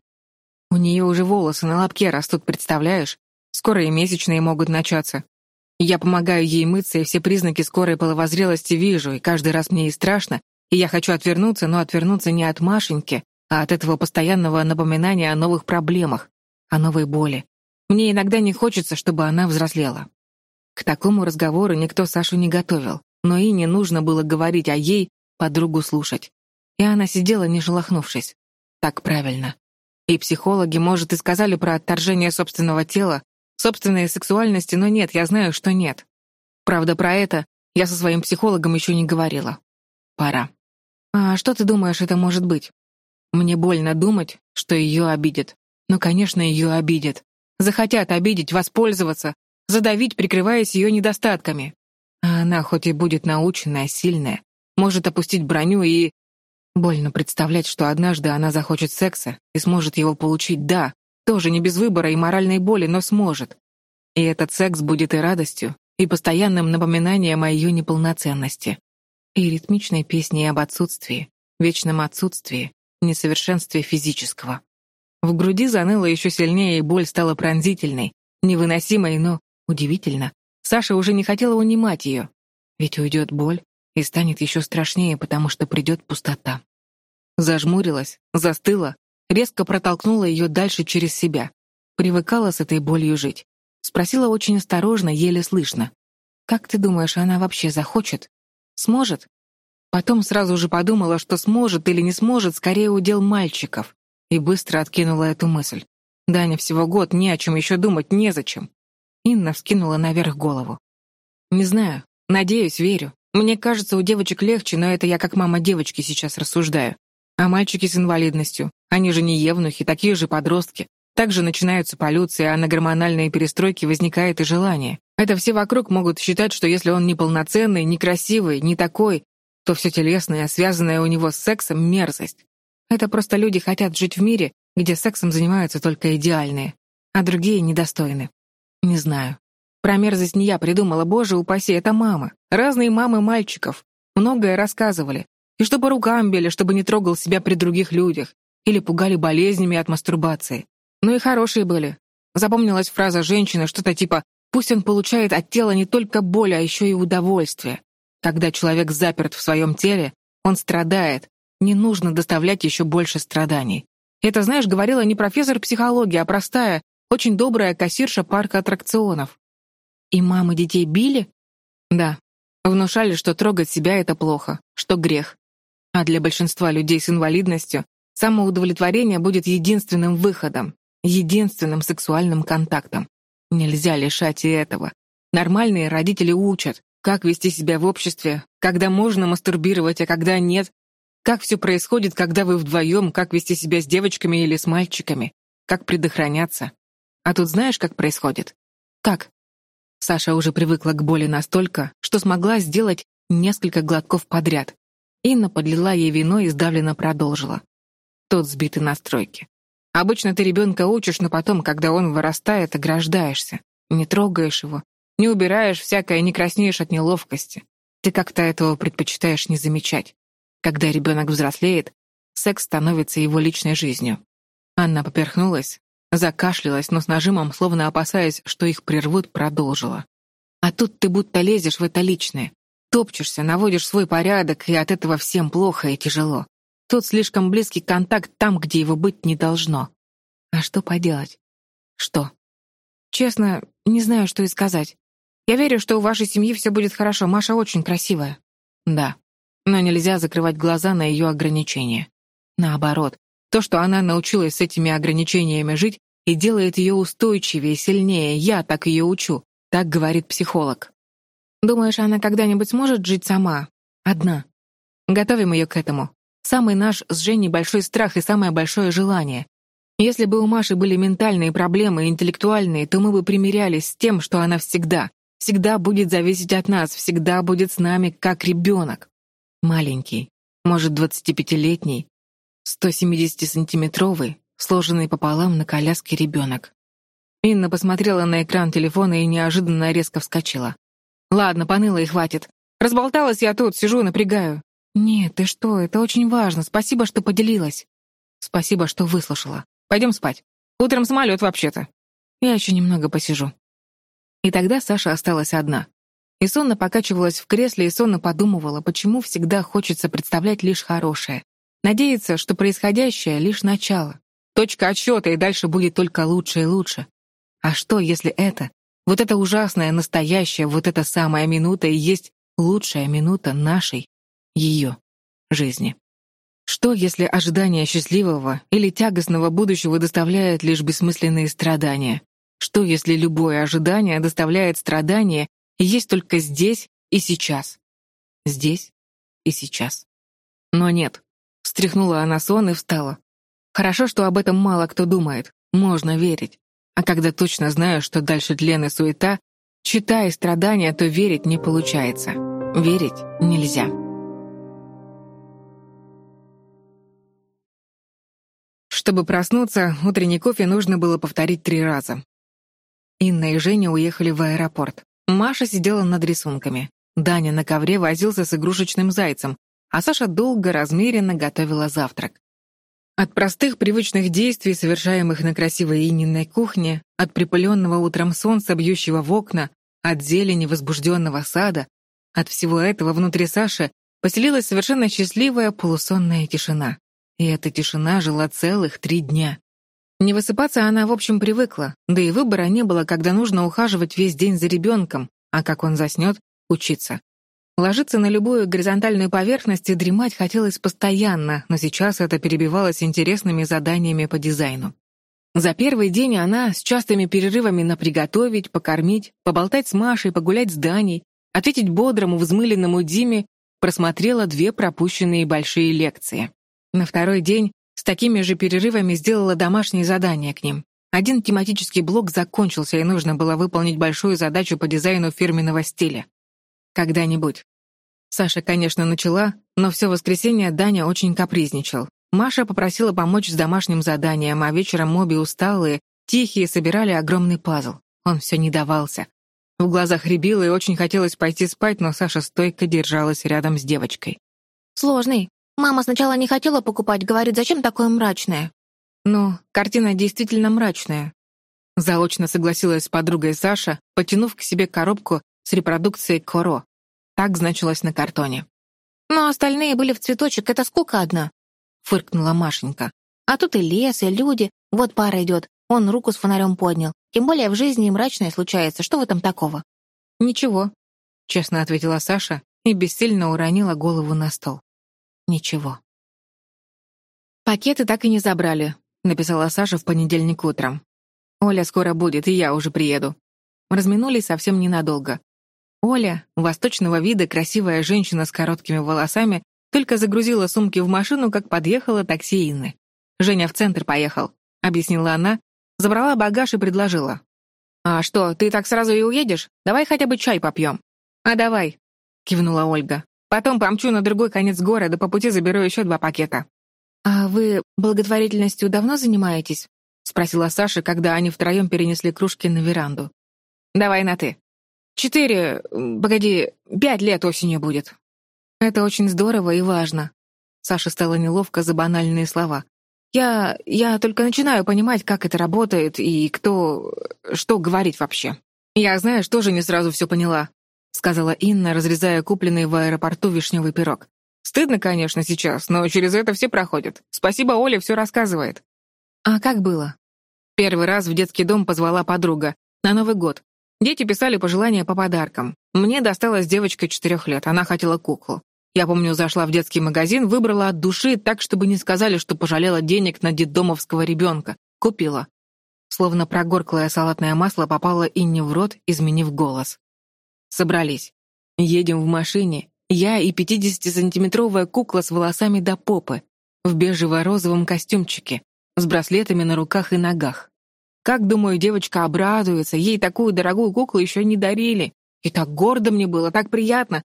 У нее уже волосы на лобке растут, представляешь? Скоро и месячные могут начаться. Я помогаю ей мыться, и все признаки скорой половозрелости вижу, и каждый раз мне и страшно, и я хочу отвернуться, но отвернуться не от Машеньки, а от этого постоянного напоминания о новых проблемах, о новой боли. Мне иногда не хочется, чтобы она взрослела. К такому разговору никто Сашу не готовил, но и не нужно было говорить, а ей подругу слушать. И она сидела, не шелохнувшись. Так правильно. И психологи, может, и сказали про отторжение собственного тела, собственной сексуальности, но нет, я знаю, что нет. Правда, про это я со своим психологом еще не говорила. Пора. А что ты думаешь, это может быть? Мне больно думать, что ее обидят. Но, конечно, ее обидят. Захотят обидеть, воспользоваться, задавить, прикрываясь ее недостатками. А она, хоть и будет наученная, сильная, может опустить броню и... Больно представлять, что однажды она захочет секса и сможет его получить, да, тоже не без выбора и моральной боли, но сможет. И этот секс будет и радостью, и постоянным напоминанием о ее неполноценности, и ритмичной песней об отсутствии, вечном отсутствии, несовершенстве физического. В груди заныло еще сильнее, и боль стала пронзительной, невыносимой, но, удивительно, Саша уже не хотела унимать ее. Ведь уйдет боль, и станет еще страшнее, потому что придет пустота. Зажмурилась, застыла, резко протолкнула ее дальше через себя. Привыкала с этой болью жить. Спросила очень осторожно, еле слышно. «Как ты думаешь, она вообще захочет? Сможет?» Потом сразу же подумала, что сможет или не сможет, скорее удел мальчиков, и быстро откинула эту мысль. Даня всего год, не о чем еще думать, незачем. Инна вскинула наверх голову. «Не знаю, надеюсь, верю. Мне кажется, у девочек легче, но это я как мама девочки сейчас рассуждаю. А мальчики с инвалидностью, они же не евнухи, такие же подростки. Также начинаются полюции, а на гормональные перестройки возникает и желание. Это все вокруг могут считать, что если он неполноценный, некрасивый, не такой, то все телесное, связанное у него с сексом, мерзость. Это просто люди хотят жить в мире, где сексом занимаются только идеальные, а другие недостойны. Не знаю. Про мерзость не я придумала, боже упаси, это мама. Разные мамы мальчиков. Многое рассказывали. И чтобы рукам били, чтобы не трогал себя при других людях. Или пугали болезнями от мастурбации. Ну и хорошие были. Запомнилась фраза женщины, что-то типа «пусть он получает от тела не только боль, а еще и удовольствие». Когда человек заперт в своем теле, он страдает, не нужно доставлять еще больше страданий. Это, знаешь, говорила не профессор психологии, а простая, очень добрая кассирша парка аттракционов. И мамы детей били? Да. Внушали, что трогать себя — это плохо, что грех. А для большинства людей с инвалидностью самоудовлетворение будет единственным выходом, единственным сексуальным контактом. Нельзя лишать и этого. Нормальные родители учат, как вести себя в обществе, когда можно мастурбировать, а когда нет, как все происходит, когда вы вдвоем, как вести себя с девочками или с мальчиками, как предохраняться. А тут знаешь, как происходит? Как? Саша уже привыкла к боли настолько, что смогла сделать несколько глотков подряд. Инна подлила ей вино и сдавленно продолжила. Тот сбитый настройки. Обычно ты ребенка учишь, но потом, когда он вырастает, ограждаешься. Не трогаешь его, не убираешь всякое, не краснеешь от неловкости. Ты как-то этого предпочитаешь не замечать. Когда ребенок взрослеет, секс становится его личной жизнью. Анна поперхнулась, закашлялась, но с нажимом, словно опасаясь, что их прервут, продолжила. А тут ты будто лезешь в это личное. Топчешься, наводишь свой порядок, и от этого всем плохо и тяжело. Тут слишком близкий контакт там, где его быть не должно. А что поделать? Что? Честно, не знаю, что и сказать. Я верю, что у вашей семьи все будет хорошо. Маша очень красивая. Да. Но нельзя закрывать глаза на ее ограничения. Наоборот, то, что она научилась с этими ограничениями жить, и делает ее устойчивее, сильнее. Я так ее учу. Так говорит психолог. Думаешь, она когда-нибудь сможет жить сама? Одна. Готовим ее к этому. Самый наш с Женей большой страх и самое большое желание. Если бы у Маши были ментальные проблемы, интеллектуальные, то мы бы примирялись с тем, что она всегда, всегда будет зависеть от нас, всегда будет с нами как ребенок. Маленький, может, 25-летний, 170-сантиметровый, сложенный пополам на коляске ребенок. Инна посмотрела на экран телефона и неожиданно резко вскочила. «Ладно, поныла и хватит. Разболталась я тут, сижу, напрягаю». «Нет, ты что, это очень важно. Спасибо, что поделилась». «Спасибо, что выслушала. Пойдем спать. Утром самолет вообще-то». «Я еще немного посижу». И тогда Саша осталась одна. И сонно покачивалась в кресле и сонно подумывала, почему всегда хочется представлять лишь хорошее. Надеяться, что происходящее — лишь начало. Точка отсчета, и дальше будет только лучше и лучше. А что, если это, вот эта ужасная, настоящая, вот эта самая минута и есть лучшая минута нашей, ее, жизни? Что, если ожидание счастливого или тягостного будущего доставляет лишь бессмысленные страдания? Что, если любое ожидание доставляет страдания есть только здесь и сейчас? Здесь и сейчас. Но нет. Встряхнула она сон и встала. Хорошо, что об этом мало кто думает. Можно верить. А когда точно знаю, что дальше тлен и суета, читая страдания, то верить не получается. Верить нельзя. Чтобы проснуться, утренний кофе нужно было повторить три раза. Инна и Женя уехали в аэропорт. Маша сидела над рисунками. Даня на ковре возился с игрушечным зайцем, а Саша долго, размеренно готовила завтрак. От простых привычных действий, совершаемых на красивой Ининой кухне, от припыленного утром солнца, бьющего в окна, от зелени возбужденного сада, от всего этого внутри Саши поселилась совершенно счастливая полусонная тишина. И эта тишина жила целых три дня. Не высыпаться она, в общем, привыкла, да и выбора не было, когда нужно ухаживать весь день за ребенком, а как он заснет, учиться. Ложиться на любую горизонтальную поверхность и дремать хотелось постоянно, но сейчас это перебивалось интересными заданиями по дизайну. За первый день она с частыми перерывами на приготовить, покормить, поболтать с Машей, погулять с Даней, ответить бодрому, взмыленному Диме, просмотрела две пропущенные большие лекции. На второй день с такими же перерывами сделала домашние задания к ним. Один тематический блок закончился, и нужно было выполнить большую задачу по дизайну фирменного стиля. Когда-нибудь. Саша, конечно, начала, но все воскресенье Даня очень капризничал. Маша попросила помочь с домашним заданием, а вечером обе усталые, тихие, собирали огромный пазл. Он все не давался. В глазах рябило и очень хотелось пойти спать, но Саша стойко держалась рядом с девочкой. «Сложный. Мама сначала не хотела покупать, говорит, зачем такое мрачное? Ну, картина действительно мрачная. Заочно согласилась с подругой Саша, потянув к себе коробку с репродукцией Коро. Так значилось на картоне. «Но остальные были в цветочек, это скука одна», — фыркнула Машенька. «А тут и лес, и люди. Вот пара идет. Он руку с фонарем поднял. Тем более в жизни и мрачное случается. Что в этом такого?» «Ничего», — честно ответила Саша и бессильно уронила голову на стол. Ничего. «Пакеты так и не забрали», — написала Саша в понедельник утром. «Оля скоро будет, и я уже приеду». разминулись совсем ненадолго. Оля, восточного вида красивая женщина с короткими волосами, только загрузила сумки в машину, как подъехала такси Инны. «Женя в центр поехал», — объяснила она, забрала багаж и предложила. «А что, ты так сразу и уедешь? Давай хотя бы чай попьем». «А давай», — кивнула Ольга. «Потом помчу на другой конец города, по пути заберу еще два пакета». «А вы благотворительностью давно занимаетесь?» — спросила Саша, когда они втроем перенесли кружки на веранду. «Давай на «ты». Четыре... погоди, пять лет осенью будет». «Это очень здорово и важно». Саша стало неловко за банальные слова. «Я... я только начинаю понимать, как это работает и кто... что говорить вообще». «Я, знаешь, тоже не сразу все поняла», — сказала Инна, разрезая купленный в аэропорту вишневый пирог. «Стыдно, конечно, сейчас, но через это все проходят. Спасибо, Оля все рассказывает». «А как было?» Первый раз в детский дом позвала подруга. На Новый год. Дети писали пожелания по подаркам. Мне досталась девочка четырех лет, она хотела куклу. Я помню, зашла в детский магазин, выбрала от души так, чтобы не сказали, что пожалела денег на детдомовского ребенка. Купила. Словно прогорклое салатное масло попало Инне в рот, изменив голос. Собрались. Едем в машине. Я и 50-сантиметровая кукла с волосами до попы, в бежево-розовом костюмчике, с браслетами на руках и ногах. Как, думаю, девочка обрадуется, ей такую дорогую куклу еще не дарили. И так гордо мне было, так приятно.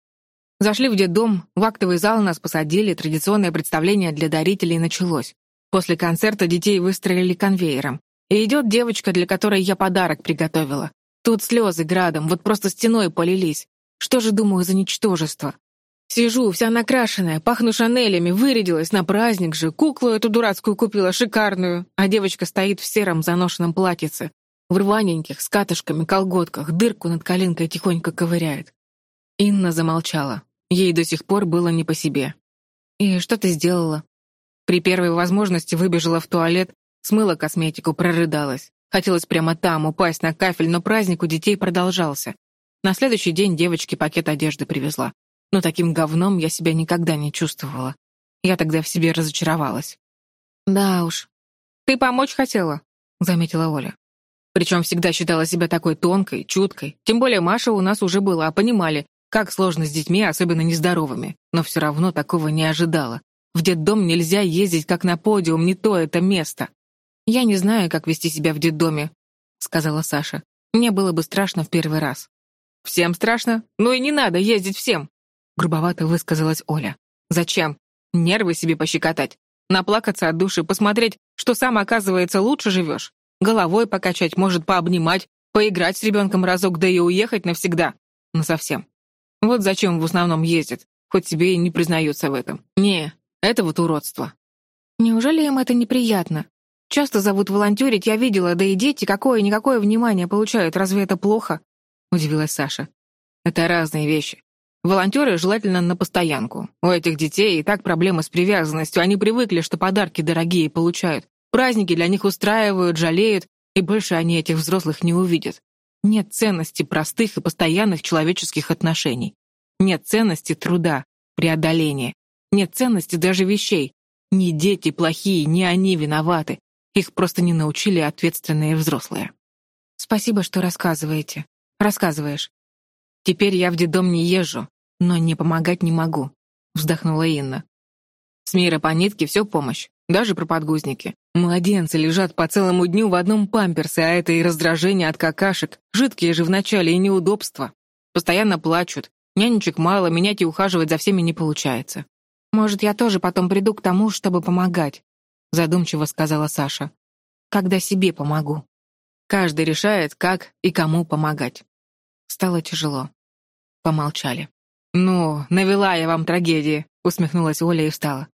Зашли в детдом, в актовый зал нас посадили, традиционное представление для дарителей началось. После концерта детей выстроили конвейером. И идет девочка, для которой я подарок приготовила. Тут слезы градом, вот просто стеной полились. Что же, думаю, за ничтожество? Сижу, вся накрашенная, пахну шанелями, вырядилась на праздник же, куклу эту дурацкую купила, шикарную, а девочка стоит в сером заношенном платьице, в рваненьких, с катышками, колготках, дырку над коленкой тихонько ковыряет. Инна замолчала. Ей до сих пор было не по себе. «И что ты сделала?» При первой возможности выбежала в туалет, смыла косметику, прорыдалась. Хотелось прямо там упасть на кафель, но праздник у детей продолжался. На следующий день девочке пакет одежды привезла но таким говном я себя никогда не чувствовала. Я тогда в себе разочаровалась. «Да уж. Ты помочь хотела?» — заметила Оля. Причем всегда считала себя такой тонкой, чуткой. Тем более Маша у нас уже была, понимали, как сложно с детьми, особенно нездоровыми. Но все равно такого не ожидала. В детдом нельзя ездить как на подиум, не то это место. «Я не знаю, как вести себя в детдоме», — сказала Саша. «Мне было бы страшно в первый раз». «Всем страшно? Ну и не надо ездить всем. — грубовато высказалась Оля. «Зачем? Нервы себе пощекотать. Наплакаться от души, посмотреть, что сам, оказывается, лучше живешь. Головой покачать, может, пообнимать, поиграть с ребенком разок, да и уехать навсегда. Насовсем. Вот зачем в основном ездят, хоть себе и не признаются в этом. Не, это вот уродство». «Неужели им это неприятно? Часто зовут волонтерить, я видела, да и дети какое-никакое внимание получают, разве это плохо?» — удивилась Саша. «Это разные вещи. Волонтеры желательно на постоянку. У этих детей и так проблемы с привязанностью. Они привыкли, что подарки дорогие получают. Праздники для них устраивают, жалеют, и больше они этих взрослых не увидят. Нет ценности простых и постоянных человеческих отношений. Нет ценности труда, преодоления. Нет ценности даже вещей. Ни дети плохие, ни они виноваты. Их просто не научили ответственные взрослые. Спасибо, что рассказываете. Рассказываешь. Теперь я в детдом не езжу, но не помогать не могу», — вздохнула Инна. «С мира по нитке все помощь, даже про подгузники. Младенцы лежат по целому дню в одном памперсе, а это и раздражение от какашек, жидкие же вначале и неудобства. Постоянно плачут, нянечек мало, менять и ухаживать за всеми не получается». «Может, я тоже потом приду к тому, чтобы помогать», — задумчиво сказала Саша. «Когда себе помогу». Каждый решает, как и кому помогать. Стало тяжело. Помолчали. «Ну, навела я вам трагедии», — усмехнулась Оля и встала.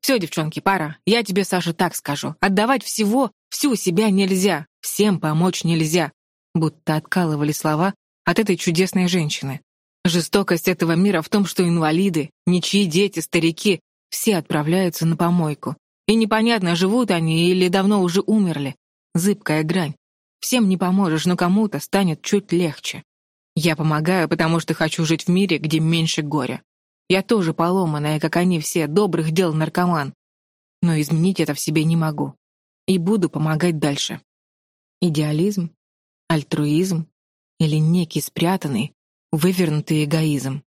«Все, девчонки, пара. Я тебе, Саша, так скажу. Отдавать всего, всю себя нельзя. Всем помочь нельзя». Будто откалывали слова от этой чудесной женщины. Жестокость этого мира в том, что инвалиды, ничьи дети, старики, все отправляются на помойку. И непонятно, живут они или давно уже умерли. Зыбкая грань. Всем не поможешь, но кому-то станет чуть легче. Я помогаю, потому что хочу жить в мире, где меньше горя. Я тоже поломанная, как они все, добрых дел наркоман. Но изменить это в себе не могу. И буду помогать дальше. Идеализм, альтруизм, или некий спрятанный, вывернутый эгоизм.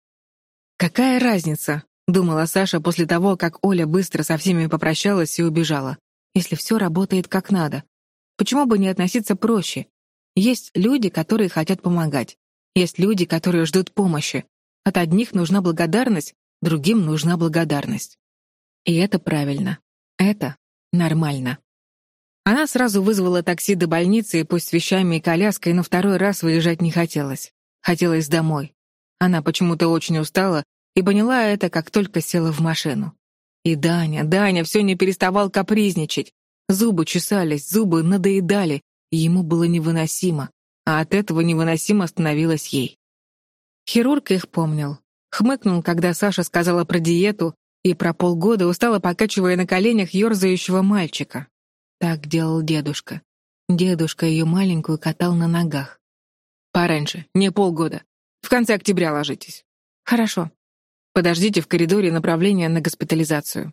«Какая разница?» — думала Саша после того, как Оля быстро со всеми попрощалась и убежала. «Если все работает как надо. Почему бы не относиться проще? Есть люди, которые хотят помогать. Есть люди, которые ждут помощи. От одних нужна благодарность, другим нужна благодарность. И это правильно. Это нормально. Она сразу вызвала такси до больницы, и пусть с вещами и коляской, но второй раз выезжать не хотелось. Хотелось домой. Она почему-то очень устала и поняла это, как только села в машину. И Даня, Даня все не переставал капризничать. Зубы чесались, зубы надоедали, и ему было невыносимо, а от этого невыносимо становилось ей. Хирург их помнил. Хмыкнул, когда Саша сказала про диету, и про полгода устала покачивая на коленях ерзающего мальчика. Так делал дедушка. Дедушка ее маленькую катал на ногах. «Пораньше, не полгода. В конце октября ложитесь». «Хорошо. Подождите в коридоре направления на госпитализацию».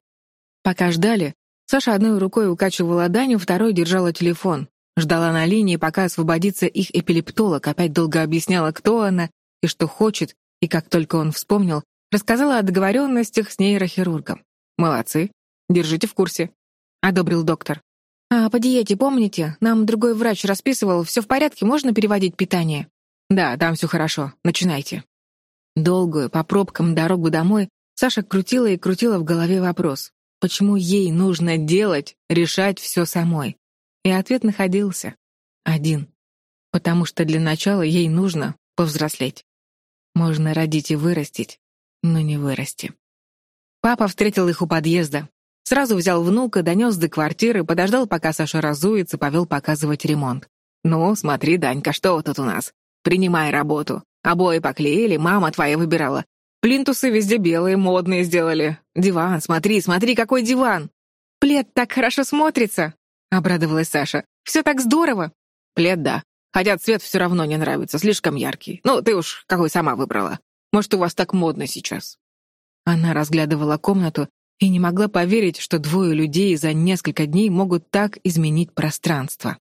Пока ждали, Саша одной рукой укачивала Даню, второй держала телефон. Ждала на линии, пока освободится их эпилептолог, опять долго объясняла, кто она и что хочет, и как только он вспомнил, рассказала о договоренностях с нейрохирургом. «Молодцы. Держите в курсе», — одобрил доктор. «А по диете помните? Нам другой врач расписывал. Все в порядке, можно переводить питание?» «Да, там все хорошо. Начинайте». Долгую, по пробкам дорогу домой, Саша крутила и крутила в голове вопрос. Почему ей нужно делать, решать все самой? И ответ находился. Один. Потому что для начала ей нужно повзрослеть. Можно родить и вырастить, но не вырасти. Папа встретил их у подъезда, Сразу взял внука, донес до квартиры, подождал, пока Саша разуется, повел показывать ремонт. «Ну, смотри, Данька, что тут у нас? Принимай работу. Обои поклеили, мама твоя выбирала. Плинтусы везде белые, модные сделали. Диван, смотри, смотри, какой диван!» «Плед так хорошо смотрится!» — обрадовалась Саша. «Все так здорово!» «Плед, да. Хотя цвет все равно не нравится, слишком яркий. Ну, ты уж какой сама выбрала. Может, у вас так модно сейчас?» Она разглядывала комнату, и не могла поверить, что двое людей за несколько дней могут так изменить пространство.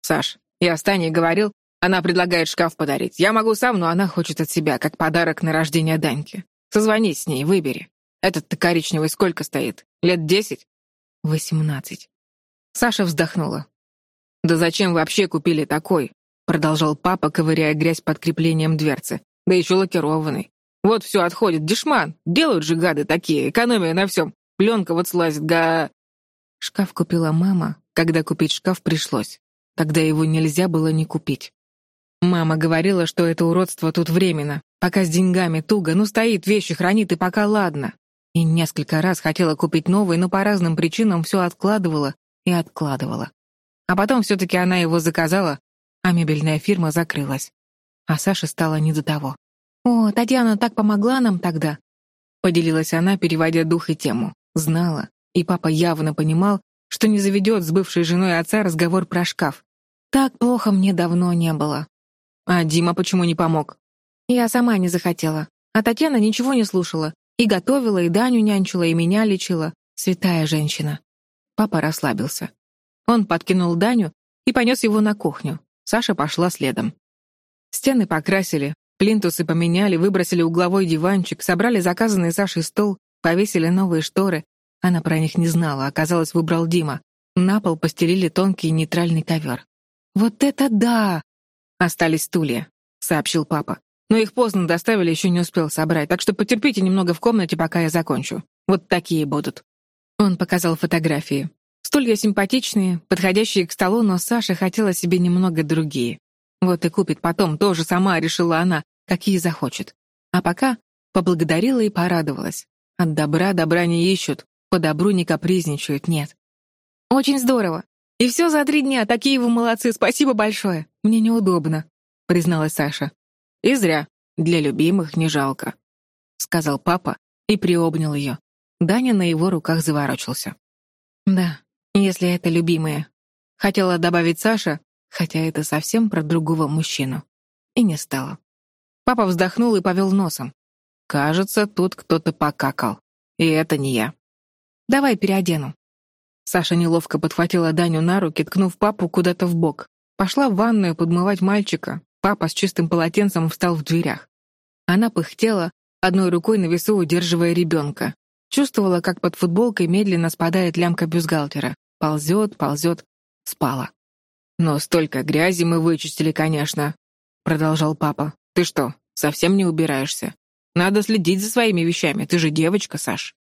«Саш, я с Таней говорил, она предлагает шкаф подарить. Я могу сам, но она хочет от себя, как подарок на рождение Даньки. Созвонись с ней, выбери. Этот-то коричневый сколько стоит? Лет десять?» «Восемнадцать». Саша вздохнула. «Да зачем вообще купили такой?» Продолжал папа, ковыряя грязь под креплением дверцы. «Да еще лакированный. Вот все отходит, дешман. Делают же гады такие, экономия на всем. Пленка вот слазит, га...» Шкаф купила мама, когда купить шкаф пришлось. Тогда его нельзя было не купить. Мама говорила, что это уродство тут временно. Пока с деньгами туго, ну стоит, вещи хранит, и пока ладно. И несколько раз хотела купить новый, но по разным причинам все откладывала и откладывала. А потом все-таки она его заказала, а мебельная фирма закрылась. А Саше стало не до того. «О, Татьяна так помогла нам тогда», — поделилась она, переводя дух и тему. Знала, и папа явно понимал, что не заведет с бывшей женой отца разговор про шкаф. Так плохо мне давно не было. А Дима почему не помог? Я сама не захотела. А Татьяна ничего не слушала. И готовила, и Даню нянчила, и меня лечила. Святая женщина. Папа расслабился. Он подкинул Даню и понес его на кухню. Саша пошла следом. Стены покрасили, Плинтусы поменяли, выбросили угловой диванчик, собрали заказанный Сашей стол, повесили новые шторы. Она про них не знала, оказалось, выбрал Дима. На пол постелили тонкий нейтральный ковер. «Вот это да!» «Остались стулья», — сообщил папа. «Но их поздно доставили, еще не успел собрать, так что потерпите немного в комнате, пока я закончу. Вот такие будут». Он показал фотографии. Стулья симпатичные, подходящие к столу, но Саша хотела себе немного другие. Вот и купит потом, тоже сама решила она, какие захочет. А пока поблагодарила и порадовалась. От добра добра не ищут, по добру не капризничают, нет. «Очень здорово. И все за три дня, такие вы молодцы, спасибо большое. Мне неудобно», — призналась Саша. «И зря. Для любимых не жалко», — сказал папа и приобнял ее. Даня на его руках заворочился. «Да, если это любимые», — хотела добавить Саша, хотя это совсем про другого мужчину. И не стало. Папа вздохнул и повел носом. «Кажется, тут кто-то покакал. И это не я. Давай переодену». Саша неловко подхватила Даню на руки, ткнув папу куда-то в бок. Пошла в ванную подмывать мальчика, Папа с чистым полотенцем встал в дверях. Она пыхтела, одной рукой на весу удерживая ребенка. Чувствовала, как под футболкой медленно спадает лямка бюстгальтера. Ползет, ползет, спала. «Но столько грязи мы вычистили, конечно», — продолжал папа. «Ты что, совсем не убираешься? Надо следить за своими вещами, ты же девочка, Саш».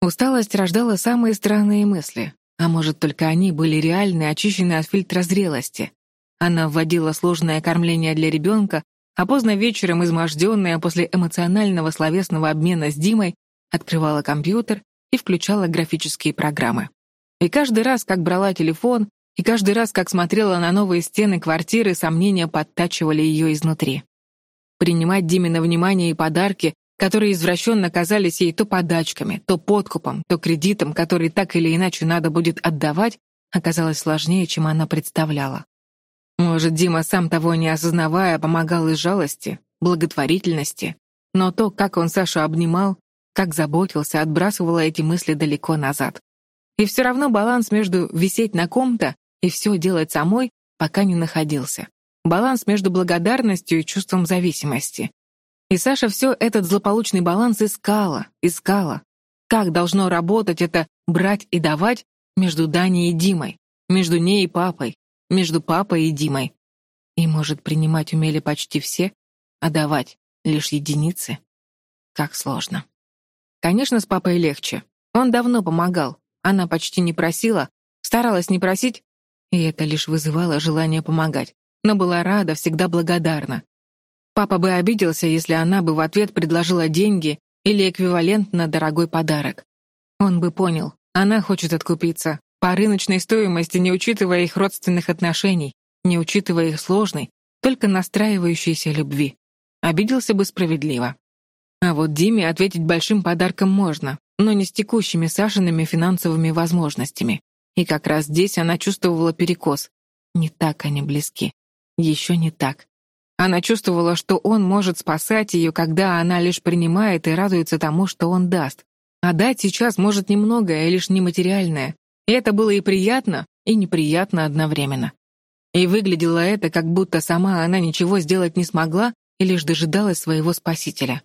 Усталость рождала самые странные мысли. А может, только они были реальны, очищены от фильтра зрелости. Она вводила сложное кормление для ребенка, а поздно вечером, изможденная после эмоционального словесного обмена с Димой, открывала компьютер и включала графические программы. И каждый раз, как брала телефон, и каждый раз, как смотрела на новые стены квартиры, сомнения подтачивали ее изнутри. Принимать Диме на внимание и подарки, которые извращенно казались ей то подачками, то подкупом, то кредитом, который так или иначе надо будет отдавать, оказалось сложнее, чем она представляла. Может, Дима, сам того не осознавая, помогал из жалости, благотворительности, но то, как он Сашу обнимал, как заботился, отбрасывало эти мысли далеко назад. И все равно баланс между висеть на ком-то и все делать самой пока не находился. Баланс между благодарностью и чувством зависимости. И Саша все этот злополучный баланс искала, искала. Как должно работать это «брать и давать» между Даней и Димой, между ней и папой, между папой и Димой. И, может, принимать умели почти все, а давать лишь единицы? Как сложно. Конечно, с папой легче. Он давно помогал. Она почти не просила, старалась не просить, и это лишь вызывало желание помогать, но была рада, всегда благодарна. Папа бы обиделся, если она бы в ответ предложила деньги или эквивалентно дорогой подарок. Он бы понял, она хочет откупиться, по рыночной стоимости, не учитывая их родственных отношений, не учитывая их сложной, только настраивающейся любви. Обиделся бы справедливо. А вот Диме ответить большим подарком можно, но не с текущими Сашиными финансовыми возможностями. И как раз здесь она чувствовала перекос. Не так они близки. Еще не так. Она чувствовала, что он может спасать ее, когда она лишь принимает и радуется тому, что он даст. А дать сейчас может немногое, лишь нематериальное. И это было и приятно, и неприятно одновременно. И выглядело это, как будто сама она ничего сделать не смогла и лишь дожидалась своего спасителя.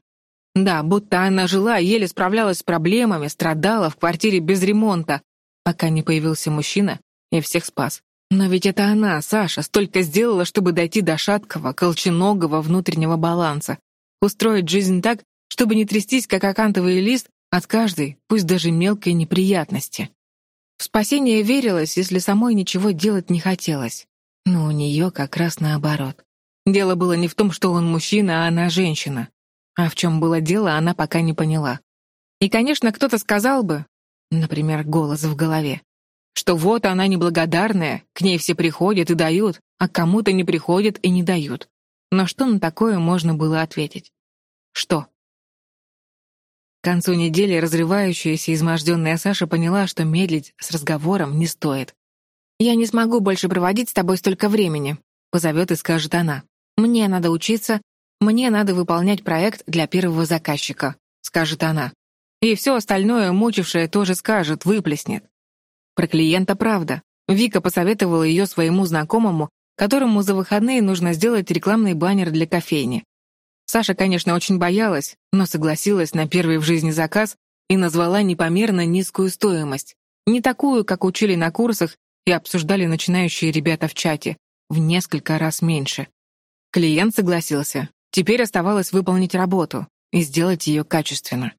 Да, будто она жила, еле справлялась с проблемами, страдала в квартире без ремонта, пока не появился мужчина и всех спас. Но ведь это она, Саша, столько сделала, чтобы дойти до шаткого, колченогого внутреннего баланса. Устроить жизнь так, чтобы не трястись, как акантовый лист, от каждой, пусть даже мелкой неприятности. В спасение верилось, если самой ничего делать не хотелось. Но у нее как раз наоборот. Дело было не в том, что он мужчина, а она женщина. А в чем было дело, она пока не поняла. И, конечно, кто-то сказал бы, например, голос в голове, что вот она неблагодарная, к ней все приходят и дают, а кому-то не приходят и не дают. Но что на такое можно было ответить? Что? К концу недели разрывающаяся изможденная Саша поняла, что медлить с разговором не стоит. «Я не смогу больше проводить с тобой столько времени», — позовет и скажет она. «Мне надо учиться, «Мне надо выполнять проект для первого заказчика», — скажет она. И все остальное, мучившее, тоже скажет, выплеснет. Про клиента правда. Вика посоветовала ее своему знакомому, которому за выходные нужно сделать рекламный баннер для кофейни. Саша, конечно, очень боялась, но согласилась на первый в жизни заказ и назвала непомерно низкую стоимость. Не такую, как учили на курсах и обсуждали начинающие ребята в чате, в несколько раз меньше. Клиент согласился, Теперь оставалось выполнить работу и сделать ее качественно.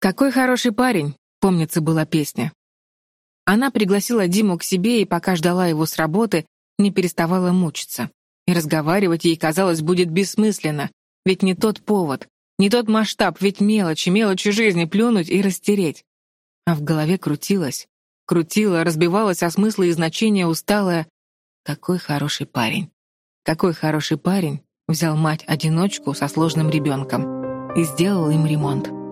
«Какой хороший парень», — помнится была песня. Она пригласила Диму к себе и, пока ждала его с работы, не переставала мучиться. И разговаривать ей, казалось, будет бессмысленно, ведь не тот повод, не тот масштаб, ведь мелочи, мелочи жизни плюнуть и растереть. А в голове крутилось, крутило, разбивалось о смысле и значения усталая «Какой хороший парень! Какой хороший парень!» взял мать-одиночку со сложным ребенком и сделал им ремонт.